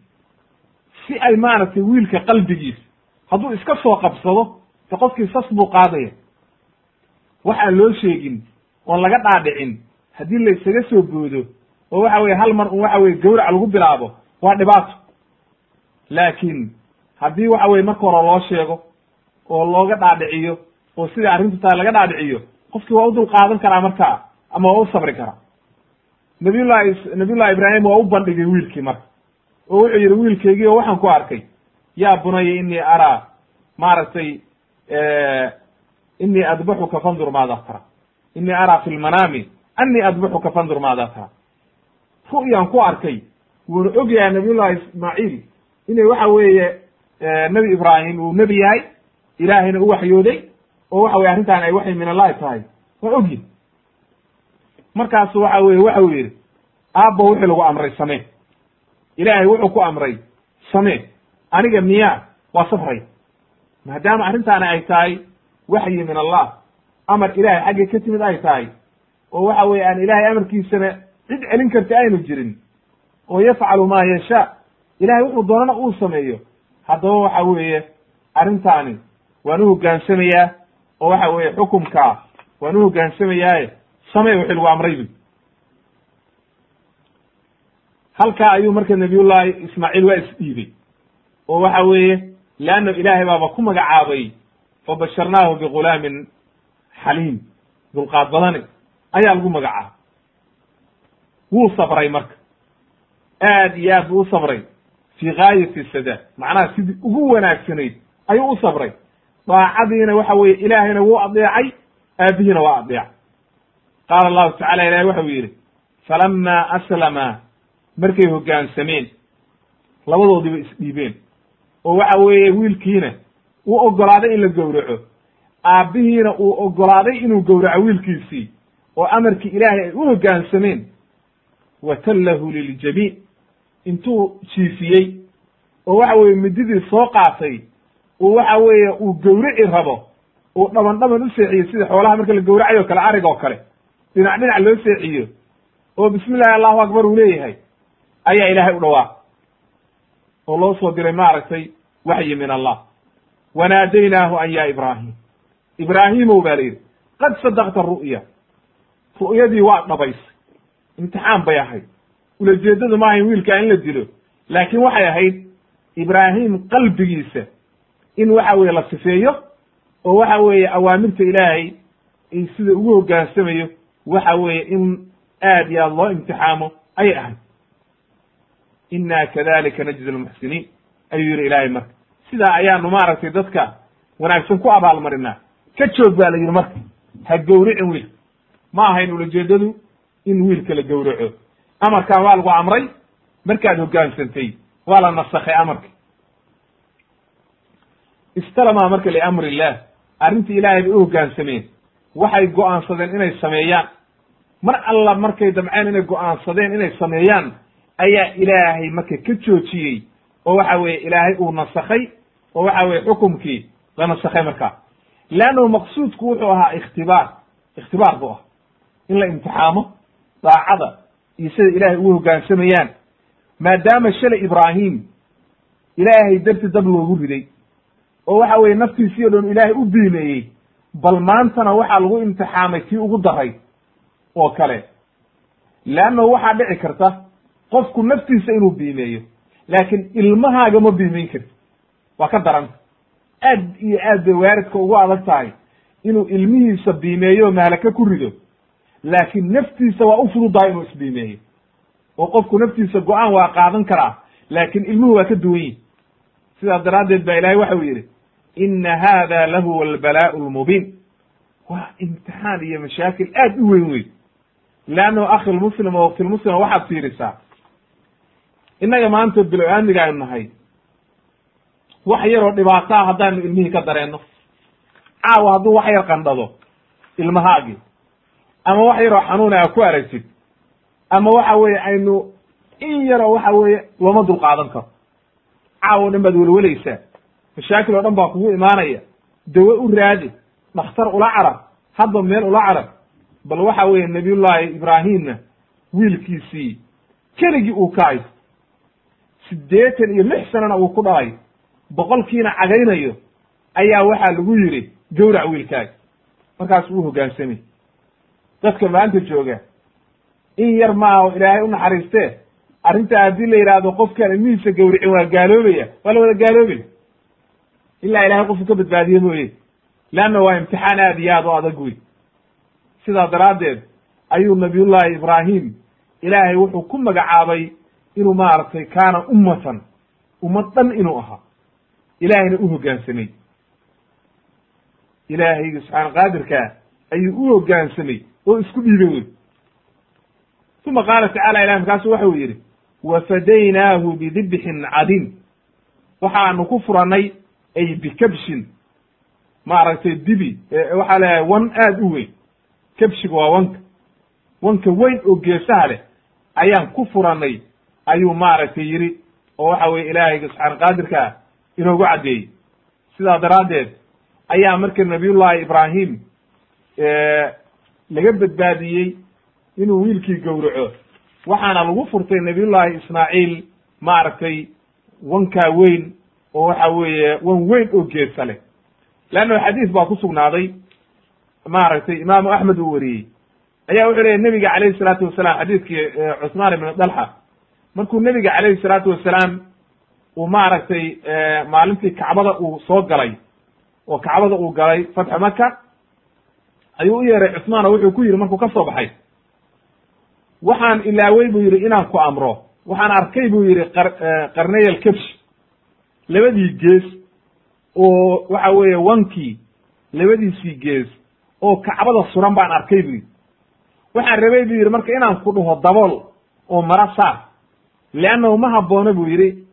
Si ay maaragtay wiilka qalbigiisa hadduu iska soo qabsado de qofkii sas buu qaadaya. Wax aan loo sheegin oon laga dhaadhicin haddii la isaga soo boodo oo waxa weye hal mar un waxa weye gawrac lagu bilaabo waa dhibaato. Laakiin haddii waxa weye marka hore loo sheego oo looga dhaadhiciyo oo sidai arrintu tahay laga dhaadhiciyo qofkii waa u dul qaadan karaa markaa ama waa u sabri karaa. Nabiyullahi nabiyullahi ibraahim waa u bandhigay wiilkii marka. Oo wuxuu yidhi wiilkaygii oo waxaan ku arkay. Yaa bunaya inii araa maaragtay inii adbaxuka fandur maada tara. Inii araa fi lmanaami anii adbaxuka fandur maada tara. Ru'yaan ku arkay wuuna og yahay nabiyullahi ismaaciil inay waxa weeye nebi ibraahim uu nebi yahay ilaahayna u waxyooday oo waxa weye arrintan ay waxay min allahi tahay. Waa ogyi markaasu waxa weye waxa uu yidhi aabba wixii lagu amray samee ilaahay wuxuu ku amray samee aniga miyaa waa safray. Maadaama arrintaani ay tahay waxyi min allah amar ilahay xagga ka timid ay tahay oo waxa weye aan ilahay amarkiisana cid celin karta aynu jirin oo yafcalu maa yashaa ilahay wuxuu doonana uu sameeyo. Haddaba waxa weeye arrintaani waan u hoggaansamayaa oo waxa weeye xukumkaa waan u hoggaansamayaaye samee wixii lagu amray bu halkaa ayuu marka nabiyullahi ismaaciil waa isdhiibay oo waxa weeye leanna ilaahay baaba ku magacaabay fa basharnaahu bigulaamin xaliim. Dulqaad badane ayaa lagu magacaabay. Wuu sabray marka aad iyo aad buu u sabray. Fii gaayati sadaad macnaha sidii ugu wanaagsanayd ayuu u sabray. Daacadiina waxa weeye ilaahayna wuu adeecay aabihiina waa adeecay qaala allahu tacala ilahay waxau yidhi falama aslama markay hoggaansameen labadoodiiba isdhiibeen. Oo waxa weeye wiilkiina uu oggolaaday in la gowraco. Aabbihiina uu oggolaaday inuu gowraco wiilkiisii oo amarkii ilaahay ay u hoggaansameen watallahu liljabiin intuu jiifiyey oo waxa weeye mididii soo qaatay uu waxa weeye uu gowrici rabo uu dhaban dhaban u seexiyo sida xoolaha marka la gowracayo kale arig oo kale dhinac dhinac loo seexiyo oo bismi llahi allahu akbar uu leeyahay ayaa ilaahay u dhawaaq. Oo loo soo diray maaragtay waxyi min allah. Wanaadaynaahu an ya ibraahim. Ibraahimow baa la yidhi qad sadaqta ru'ya. Ru'yadii waa dhabaysay. Imtixaan bay ahayd ulajeeddadu ma ahayn wiilkaa in la dilo. Laakiin waxay ahayd ibraahim qalbigiisa in waxa weeye la sifeeyo oo waxa weeye awaamirta ilaahay sida ugu hoggaansamayo waxa weeye in aad iyo aad loo imtixaamo ayay ahayd. Inna kadalika najzi lmuxsiniin ayuu yidhi ilaahay marka sidaa ayaanu maaragtay dadka wanaagsan ku abaalmarinaa. Ka joog baa la yidhi marka ha gowricin wiilka ma ahayn ulajeedadu in wiilka la gowraco amarkan waa lagu amray markaad hoggaansantay waa la nasakhay amarka. Istalama marka liamri illah arrintii ilaahay bay u hoggaansameen waxay go'aansadeen inay sameeyaan. Mar alla markay damceen inay go'aansadeen inay sameeyaan ayaa ilaahay marka ka joojiyey. Oo waxa weeye ilaahay uu nasakhay oo waxa weye xukumkii la nasakhay markaa leannahu maqsuudku wuxuu ahaa ikhtibaar. Ikhtibaar buu ah in la imtixaamo daacada iyo sida ilaahay ugu hoggaansamayaan maadaama shalay ibraahim ilaahay darti dab loogu riday. Oo waxa weye naftiisii o dhan ilaahay u biimeeyey bal maantana waxaa lagu imtixaamay kii ugu daray oo kale. Leannahu waxaa dhici karta qofku naftiisa inuu biimeeyo laakiin ilmahaaga ma biimeyn karti waa ka daranta aad iyo aad bay waaridka ugu adag tahay. Inuu ilmihiisa biimeeyo mahalaka ku rido laakiin naftiisa waa u fududahay inuu isbiimeeyo oo qofku naftiisa go'aan waa qaadan karaa laakiin ilmuhu waa ka duwan yihiin sidaas daraaddeed baa ilahay waxau yidhi ina hada lahuwa albalaa'u lmubiin waa imtixaan iyo mashaakil aad u weyn wey leannahu akhi lmuslim oo waktilmuslima waxaad fiirisaa. Innaga maanta bilo-aamiga aynu nahay. Wax yaroo dhibaataa haddaanu ilmihii ka dareenno caawa hadduu wax yar qandhado ilmahaagii ama wax yaroo xanuuna a ku aragtid. Ama waxa weeye aynu in yaroo waxa weeye looma dul qaadan karo. Caawo dhan baad welwelaysaa. Mashaakil oo dhan baa kugu imaanaya. Dawe u raadi. Dhakhtar ula carab. Hadba meel ula carab. Bal waxa weeye nabiyullaahi ibraahimna wiilkiisii keligii uu ka haysto. Siddeetan iyo lix sanana uu ku dhalay. Boqolkiina cagaynayo ayaa waxaa lagu yidhi gawrac wiilkaaga markaas uu hoggaansamay dadka maanta jooga. In yar maaha oo ilaahay u naxariistee arrintaa haddii la yidhaahdo qofkaan ilmihiisa gawricin waa gaaloobaya waa la wada gaaloobaya. Ilaa ilahay qofku ka badbaadiye mooye. Leanna waa imtixaan aad iyo aad u adag wey sidaa daraaddeed ayuu nabiyullaahi ibraahim ilaahay wuxuu ku magacaabay inuu maaragtay kaana ummatan ummad dhan inuu ahaa. Ilaahayna u hoggaansamay ilaahayga subxaana qaadirkaa ayuu u hoggaansamay oo isku dhiibay wey uma qaala tacala ilah markaasu waxau yidhi wafadaynaahu bidibxin cadiim waxaanu ku furannay ay bikabshin. Maaragtay dibi waxaa leeyahay wan aad u weyn. Kabshiga waa wanka. Wanka weyn oo geesaha leh ayaan ku furannay ayuu maaragtay yidhi oo waxa weye ilaahayga subxaana qaadirka ah inoogu caddeeyey. Sidaa daraaddeed ayaa marka nabiyullahi ibraahim laga badbaadiyey inuu wiilkii gowraco. Waxaana lagu furtay nabiyullaahi ismaaciil maaragtay wankaa weyn oo waxa weeye wan weyn oo geesa leh. Leanna xadiis baa ku sugnaaday maaragtay imaamu axmed uu wariyey. Ayaa wuxuu leeyay nebiga calayhi salaatu wasalaam xadiiskii cusmaan ibn dalxa. Markuu nebiga calayhi salaatu wasalaam uu maaragtay maalintii kacbada uu soo galay oo kacbada uu galay fatxu maka ayuu u yeeray cusmaan oo wuxuu ku yidhi markuu ka soo baxay. Waxaan ilaawey buu yidhi inaan ku amro. Waxaan arkay buu yidhi qar qarnay alkabsh labadii gees oo waxa weeye wankii labadiisii gees oo kacbada suran baan arkay buu yidhi. Waxaan rabay buu yidhi marka inaan ku dhaho dabool oo mara saar leannahu ma habboona buu yidhi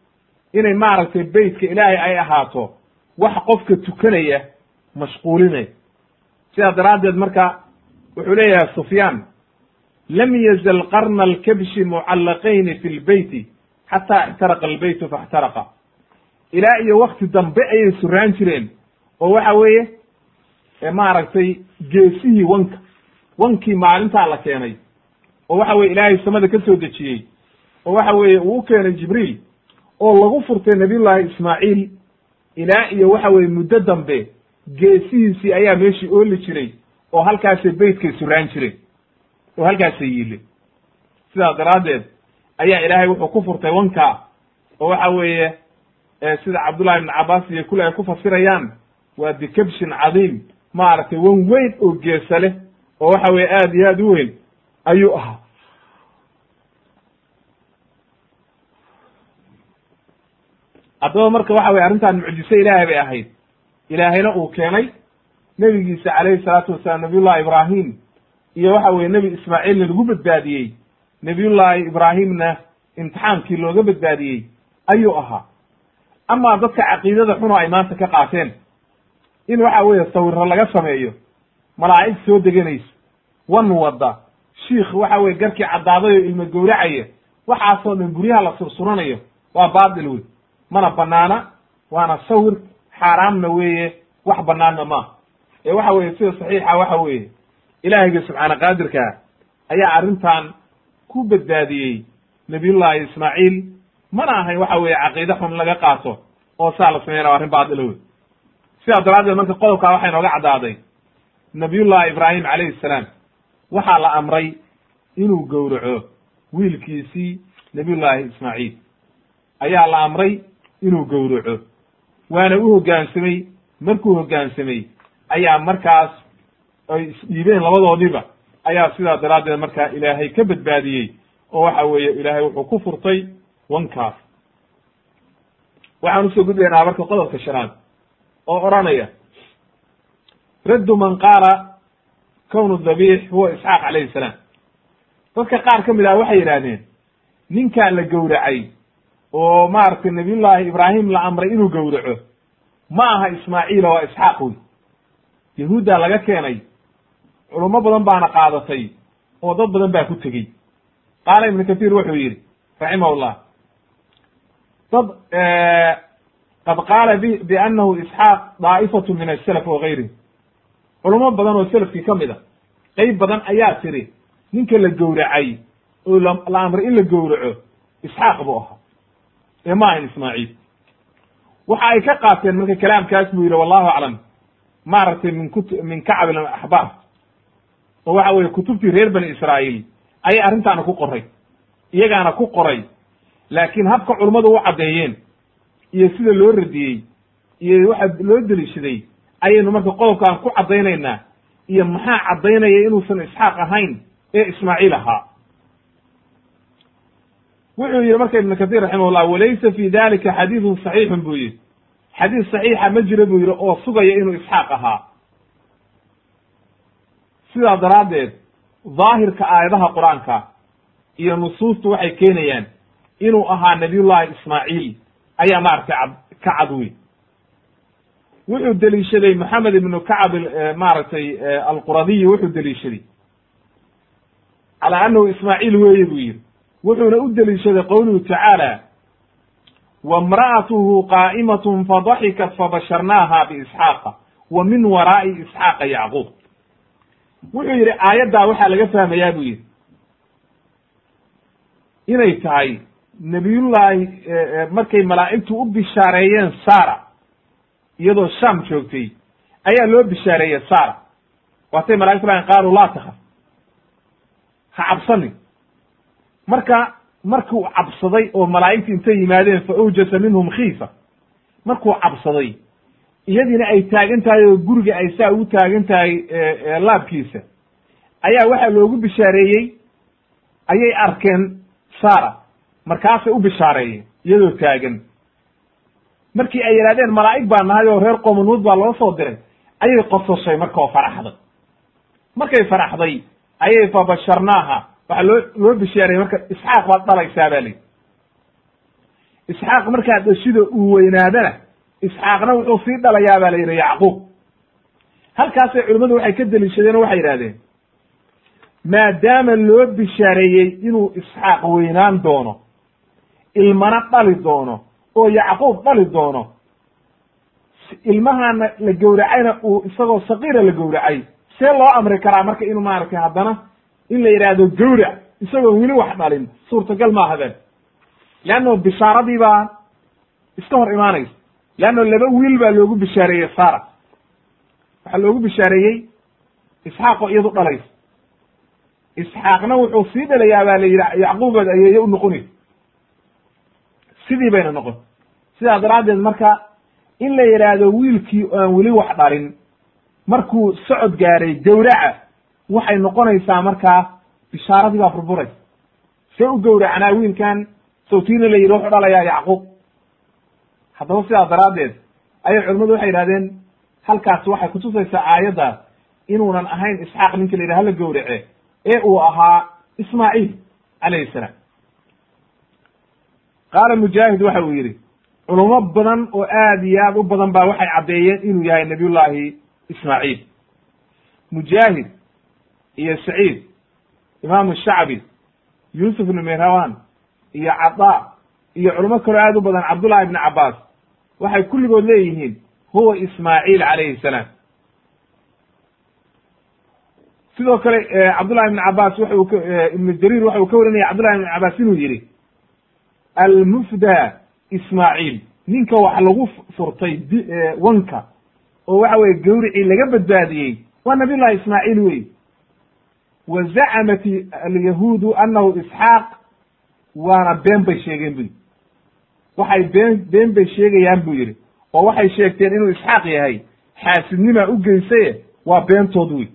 inay maaragtay beytka ilaahay ay ahaato wax qofka tukanaya mashquulinaya sidaa daraaddeed marka wuxuu leeyahay sufyaan lam yazal qarna alkabshi mucallaqayni fi lbeyti xataa ixtaraqa albeytu faاxtaraqa ilaa iyo wakti dambe ayay suraan jireen oo waxa weeye maaragtay geesihii wanka wankii maalintaa la keenay oo waxa weye ilaahay samada ka soo dejiyey oo waxa weeye uu u keenay jibriil oo lagu furtay nabiyullaahi ismaaciil ilaa iyo waxa weye muddo dambe geesihiisii ayaa meeshii ooli jiray oo halkaasay beytkay suraan jireen oo halkaasay yiile sidaa daraaddeed ayaa ilaahay wuxuu ku furtay wanka oo waxa weeye sida cabdullahi ibn cabbaas iyo kule ay ku fasirayaan waa bikabshin cadiim maaragtay wan weyn oo geesa leh oo waxa weye aad iyo aad u weyn ayuu ahaa. Haddaba marka waxa weye arrintan mucjiso ilaahay bay ahayd ilaahayna uu keenay nebigiisa calayhi salaatu wasalaam nabiyullahi ibraahim. Iyo waxa weye nebi ismaaciilna lagu badbaadiyey. Nebiyullaahi ibraahimna imtixaankii looga badbaadiyey ayuu ahaa. Amaa dadka caqiidada xuno ay maanta ka qaateen in waxa weeye sawiro laga sameeyo malaa'ig soo deganayso wan wadda. Shiikh waxa weye garkii caddaaday oo ilmo gowracaya waxaasoo dhan guryaha la sursuranayo waa baatil wey mana banaana waana sawir xaaraamna weeye wax banaanna maaha ee waxa weeye sida saxiixa waxa weeye ilaahayga subxaana qaadirkaa ayaa arrintan ku badbaadiyey nabiyullahi ismaaciil. Mana ahayn waxa weeye caqiide xun laga qaato oo saa la sameynao arrin baadila wey sidaa daraaddeed marka qodobkaa waxaa inooga caddaaday nabiyullahi ibraahim calayhi salaam waxaa la amray inuu gowraco wiilkiisii nabiyullaahi ismaaciil. Ayaa la amray inuu gowraco waana u hoggaansamay markuu hoggaansamay ayaa markaas ay isdhiibeen labadoodiiba ayaa sidaa daraaddeed markaa ilaahay ka badbaadiyey oo waxa weeye ilaahay wuxuu ku furtay wankaas. Waxaan u soo gudbaynaa marka qodobka shanaad oo odhanaya raddu man qaala kownu dabiix huwa isxaaq calayhi salaam. Dadka qaar ka mid ah waxay yidhaahdeen ninkaa la gowracay oo maaragtay nabiyullaahi ibraahim la amray inuu gowraco. Ma aha ismaaciila waa isxaaq wey yahuuddaa laga keenay culummo badan baana qaadatay oo dad badan baa ku tegey. Qaala ibnu kathiir wuxuu yidhi raximahullah dad qad qaala b biannahu isxaaq daa'ifatu min asalaf wa gayrihi. Culummo badan oo selafkii ka mid a qeyb badan ayaa tiri ninka la gowracay oo la amray in la gowraco isxaaq buu ahaa ee ma ahayn ismaaciil. Waxa ay ka qaateen marka kalaamkaas buu yidhi wallahu aclam. Maaragtay min kut min kacab axbaar. Oo waxa weye kutubtii reer bani israa'iil ayay arrintaana ku qoray. Iyagaana ku qoray. Laakiin habka culummadu u caddeeyeen iyo sida loo radiyey iyo waxa loo deliishaday ayaynu marka qodobkaan ku caddaynaynaa iyo maxaa caddaynaya inuusan isxaaq ahayn ee ismaaciil ahaa wuxuu yihi marka ibnu kathir raximahullah walaysa fi dalika xadiidun saxiixun buu yihi xadiis saxiixa ma jiro buu yihi oo sugaya inuu isxaaq ahaa. Sidaa daraaddeed daahirka aayadaha qur'aanka iyo nusuustu waxay keenayaan inuu ahaa nabiyullahi ismaaciil ayaa maaragtay cad ka cad wey wuxuu deliishaday moxamed ibnu kacab maaragtay alquradiyi wuxuu deliishaday. Calaa annahu ismaaciil weeye buu yidhi wuxuuna u deliishaday qowluhu tacaala wamra'atuhu qaa'imatun fadaxikat fabasharnaaha biisxaaqa wa min waraa'i isxaaqa yacquub. Wuxuu yidhi aayaddaa waxaa laga fahmayaa buu yidhi. Inay tahay nebiyullaahi markay malaa'igtu u bishaareeyeen sara iyadoo sham joogtay ayaa loo bishaareeyey sara waatay malaigtu lahayn qaaluu laa takaf ha cabsanin marka markuu cabsaday oo malaa'igti intay yimaadeen fa awjasa minhum khiifa. Markuu cabsaday iyadiina ay taagan tahay oo guriga ay saa ugu taagan tahay laabkiisa ayaa waxaa loogu bishaareeyey ayay arkeen sara markaasay u bishaareeyeen iyadoo taagan. Markii ay yidhahdeen malaa'ig baa nahay oo reer qoomanuud baa loo soo diray ayay qososhay marka oo faraxday. Markay faraxday ayay fabasharnaaha waxaa loo loo bishaarayey marka isxaaq baad dhalaysaa baa lihi isxaaq markaa dhashida uu weynaadana isxaaqna wuxuu sii dhalayaa baa la yidhi yacquub. Halkaasay culimmadu waxay ka deliishadeen oo waxay yidhahdeen maadaama loo bishaareeyey inuu isxaaq weynaan doono ilmana dhali doono oo yacquub dhali doono ilmahana la gowracayna uu isagoo sakiira la gowracay see loo amri karaa marka inuu maaragtay haddana in la yidhaahdo gowrac isagoo weli wax dhalin suurtagal maaha ben leanno bishaaradii baa iska hor imaanaysa. Leanno laba wiil baa loogu bishaareeyey sara waxaa loogu bishaareeyey isxaaqoo iyadu dhalaysa. Isxaaqna wuxuu sii dhalayaa baa la yidhi yacquubaad ayeeye u noqonaysa sidii bayna noqon. Sidaa daraaddeed marka in la yidhaahdo wiilkii aan weli wax dhalin markuu socod gaaray gowraca waxay noqonaysaa markaa bishaaradii baa burburaysa see u gowracnaa wiilkan sawtiina la yidhi wuxuu dhalayaa yacquub. Haddaba sidaa daraaddeed ayay culimmadu waxay yidhahdeen halkaasi waxay kutusaysaa aayaddaas inuunan ahayn isxaaq ninka la yidhaha hala gowrace ee uu ahaa ismaaciil calayhi salaam. Qaala mujaahid waxa uu yidhi culummo badan oo aad iyo aad u badan baa waxay caddeeyeen inuu yahay nabiyullaahi ismaaciil. Mujaahid iyo saciid imaamu shacbi yuusuf ibnu mihrawan iyo cadaa iyo culamo kaloo aad u badan cabdullahi ibni cabbaas waxay kulligood leeyihiin huwa ismaaciil calayhi salaam. Sidoo kale cabdullahi ibn cabaas waxa uu ibnu jariir waxa uu ka warinaya cabdullahi ibn cabaas inuu yihi almufda ismaaciil ninka wax lagu furtay wanka oo waxa weye gawricii laga badbaadiyey waa nabiy llahi ismaaciil wey wa zacamat alyahuudu anahu isxaaq waana been bay sheegeen bu yidhi waxay been been bay sheegayaan buu yidhi oo waxay sheegteen inuu isxaaq yahay xaasidnimaa u geysaye waa beentood wey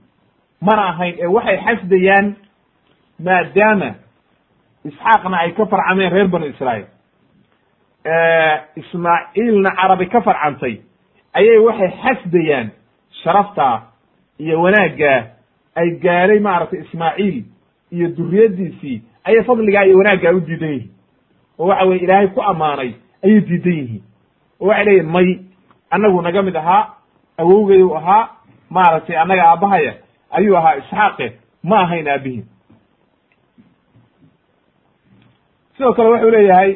mana ahayn ee waxay xasdayaan maadaama isxaaqna ay ka farcameen reer banu israa'iil ismaaciilna carabi ka farcantay ayay waxay xasdayaan sharaftaa iyo wanaaggaa ay gaaray maaragtay ismaaciil iyo duriyaddiisii ayay fadligaa iyo wanaaggaa u diidan yihiin. Oo waxa weye ilaahay ku ammaanay ayay diidan yihiin. Oo waxay leeyihiin may annagu naga mid ahaa awowgayuu ahaa maaragtay annaga aabbahaya ayuu ahaa isxaaqe ma ahayn aabihin sidoo kale wuxuu leeyahay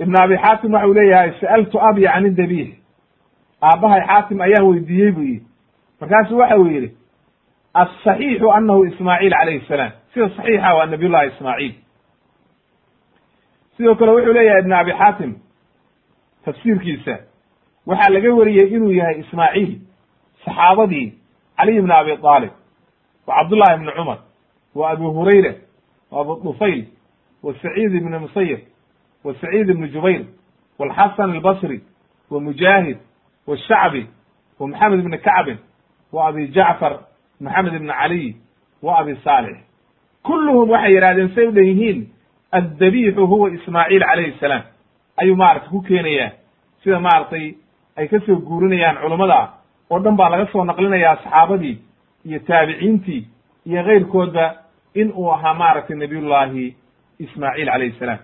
ibn abi xaatim waxa uu leeyahay sa'altu abi can dabiix. Aabbahay xaatim ayaan weydiiyey buu yihi markaasu waxa uu yidhi asaxiixu anahu ismaaciil calayhi salaam sida saxiixa waa nabiy llahi ismaaciil sidoo kale wuxuu leeyahay ibn abi xaatim tafsiirkiisa waxaa laga wariyey inuu yahay ismaaciil saxaabadii caliy bn abi aalib wa cabdullahi ibni cumar wa abu hurayra wa abu dufayl wa saciid ibni musayib wa saciid ibni jubayr walxasan albasri wa mujaahid washacbi wa maxamed ibni kacbin wa abi jacfar maxamed ibni caliy wa abi saalix kulluhum waxay yidhahdeen say u dhan yihiin addabiixu huwa ismaaciil calayhi salaam. Ayuu maaragtay ku keenayaa. Sida maaragtay ay ka soo guurinayaan culummada oo dhan baa laga soo naqlinayaa saxaabadii iyo taabiciintii iyo keyrkoodba in uu ahaa maaragtay nabiyullaahi ismaaciil calayhi salaam.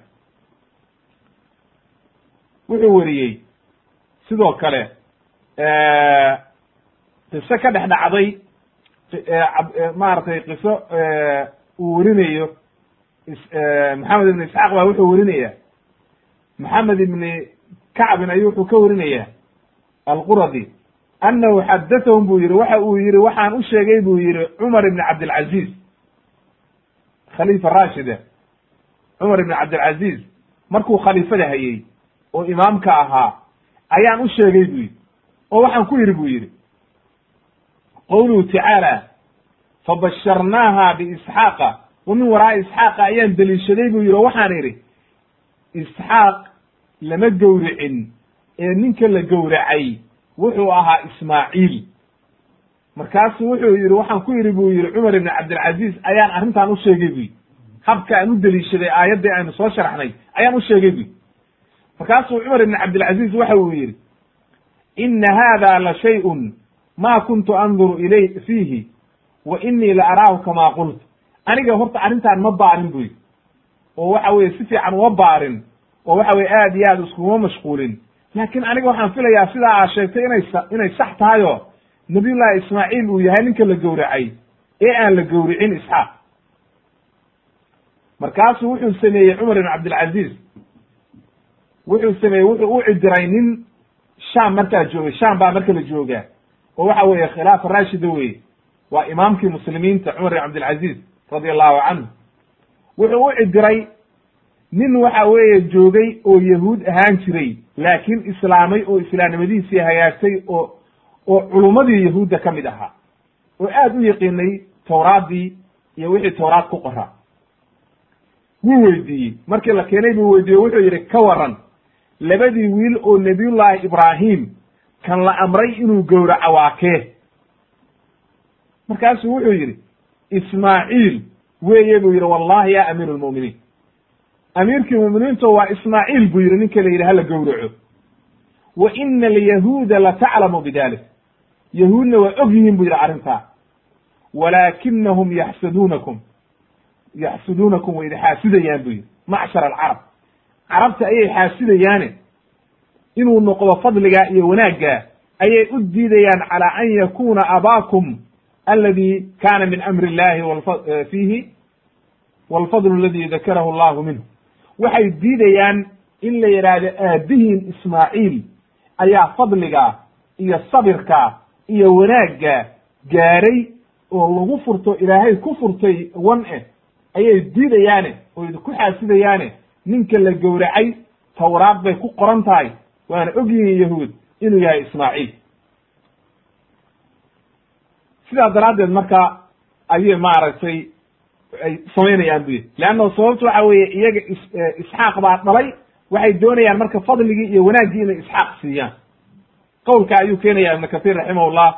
Wuxuu weriyey sidoo kale qiso ka dhex dhacday maaragtay qiso uu werinayo maxamed ibn isxaaq baa wuxuu werinaya maxamed ibni kacbin ayuu wuxuu ka werinaya alquradi annahu xadathahum buu yihi waxa uu yihi waxaan u sheegay buu yihi cumar ibn cabdilcaziz khalifa rashida cumar ibn cabdilcaziz markuu khaliifada hayey oo imaamka ahaa ayaan u sheegay buu yidhi oo waxaan ku yidhi buu yidhi qowluhu tacaala fabasharnaaha biisxaaqa. Wa min waraa'i isxaaqa ayaan deliishaday buu yidhi oo waxaan idhi isxaaq lama gowricin ee ninka la gowracay wuxuu ahaa ismaaciil. Markaasuu wuxuu yidhi waxaan ku yidhi buu yidhi cumar ibn cabdilcaziz ayaan arrintan u sheegay bu yidhi. Habka aan u deliishaday aayaddii aynu soo sharxnay ayaan u sheegay bu yidhi. Markaasuu cumar ibn cabdilcaziz waxa uu yidhi ina hada la shayun ma kuntu anduru ilay fiihi wa inii la araahu kama qult aniga horta arrintan ma baarin bu yidhi. Oo waxa weye si fiican uma baarin oo waxa weye aad iyo aad iskuma mashquulin. Laakiin aniga waxaan filayaa sidaa aa sheegtay inay inay sax tahay oo nabiyullahi ismaaciil uu yahay ninka la gowracay ee aan la gowricin isxaaq. Markaasuu wuxuu sameeyey cumar ibn cabdilcaziz wuxuu sameeyey wuxuu u cidiray nin sham markaa joogay sham baa marka la joogaa oo waxa weeye khilaafa rashida weye waa imaamkii muslimiinta cumar ibn cabdilcaziz radia allahu canhu wuxuu u cidiray nin waxa weeye joogay oo yahuud ahaan jiray laakiin islaamay oo islaamnimadiisii hagaagtay oo oo culummadii yahuudda ka mid ahaa. Oo aad u yaqiinay tawraaddii iyo wixii tawraad ku qoraa wuu weydiiyey. Markii la keenay buu weydiiyey wuxuu yidhi ka waran labadii wiil oo nebiyullaahi ibraahim kan la amray inuu gowraco waa kee markaasuu wuxuu yidhi ismaaciil weeye buu yidhi wallahi ya amiiru lmu'miniin amiirkii mu'miniinto waa ismaaciil buu yidhi ninka la yidhi hala gowraco. Wa ina alyahuuda lataclamu bidalik yahuudna waa og yihiin buu yidhi arrintaa. Walaakinahum yaxsaduunakum. Yaxsuduunakum way idi xaasidayaan buu yidhi. Macshar alcarab. Carabta ayay xaasidayaane inuu noqdo fadligaa iyo wanaaggaa ayay u diidayaan calaa an yakuna abaakum aladi kana min amri illahi fiihi walfadlu aladi dakarahu allahu minhu. Waxay diidayaan in la yidhaahdo aabihiin ismaaciil ayaa fadligaa iyo sabirka iyo wanaagga gaaray oo lagu furto ilaahay ku furtay wan eh ayay diidayaane oo idinku xaasidayaane ninka la gowracay tawraad bay ku qoran tahay waana ogyihiin yahuud inuu yahay ismaaciil. Sidaa daraaddeed marka ayay maaragtay ay samaynayaan buyi leanna sababtu waxa weeye iyaga isxaaq baa dhalay waxay doonayaan marka fadligii iyo wanaaggii inay isxaaq siiyaan. Qowlka ayuu keenaya ibnu kahiir raximahullah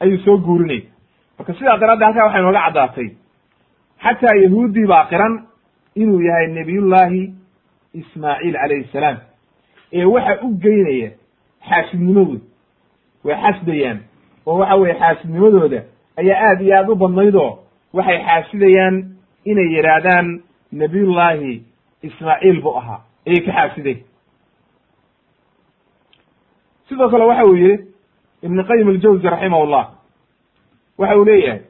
ayuu soo guurinay marka sidaa daraaddeed halkaa waxay nooga caddaatay. Xataa yahuuddii baa qiran inuu yahay nebiyullaahi ismaaciil calayhi salaam ee waxa u geynaya xaasidnimadooda way xasdayaan oo waxa weye xaasidnimadooda ayaa aad iyo aad u badnaydoo waxay xaasidayaan inay yidhaahdaan nabiyullaahi ismaaciil buu ahaa. Ayay ka xaasiday. Sidoo kale waxa uu yihi ibn qayim aljawzi raximahullah waxa uu leeyahay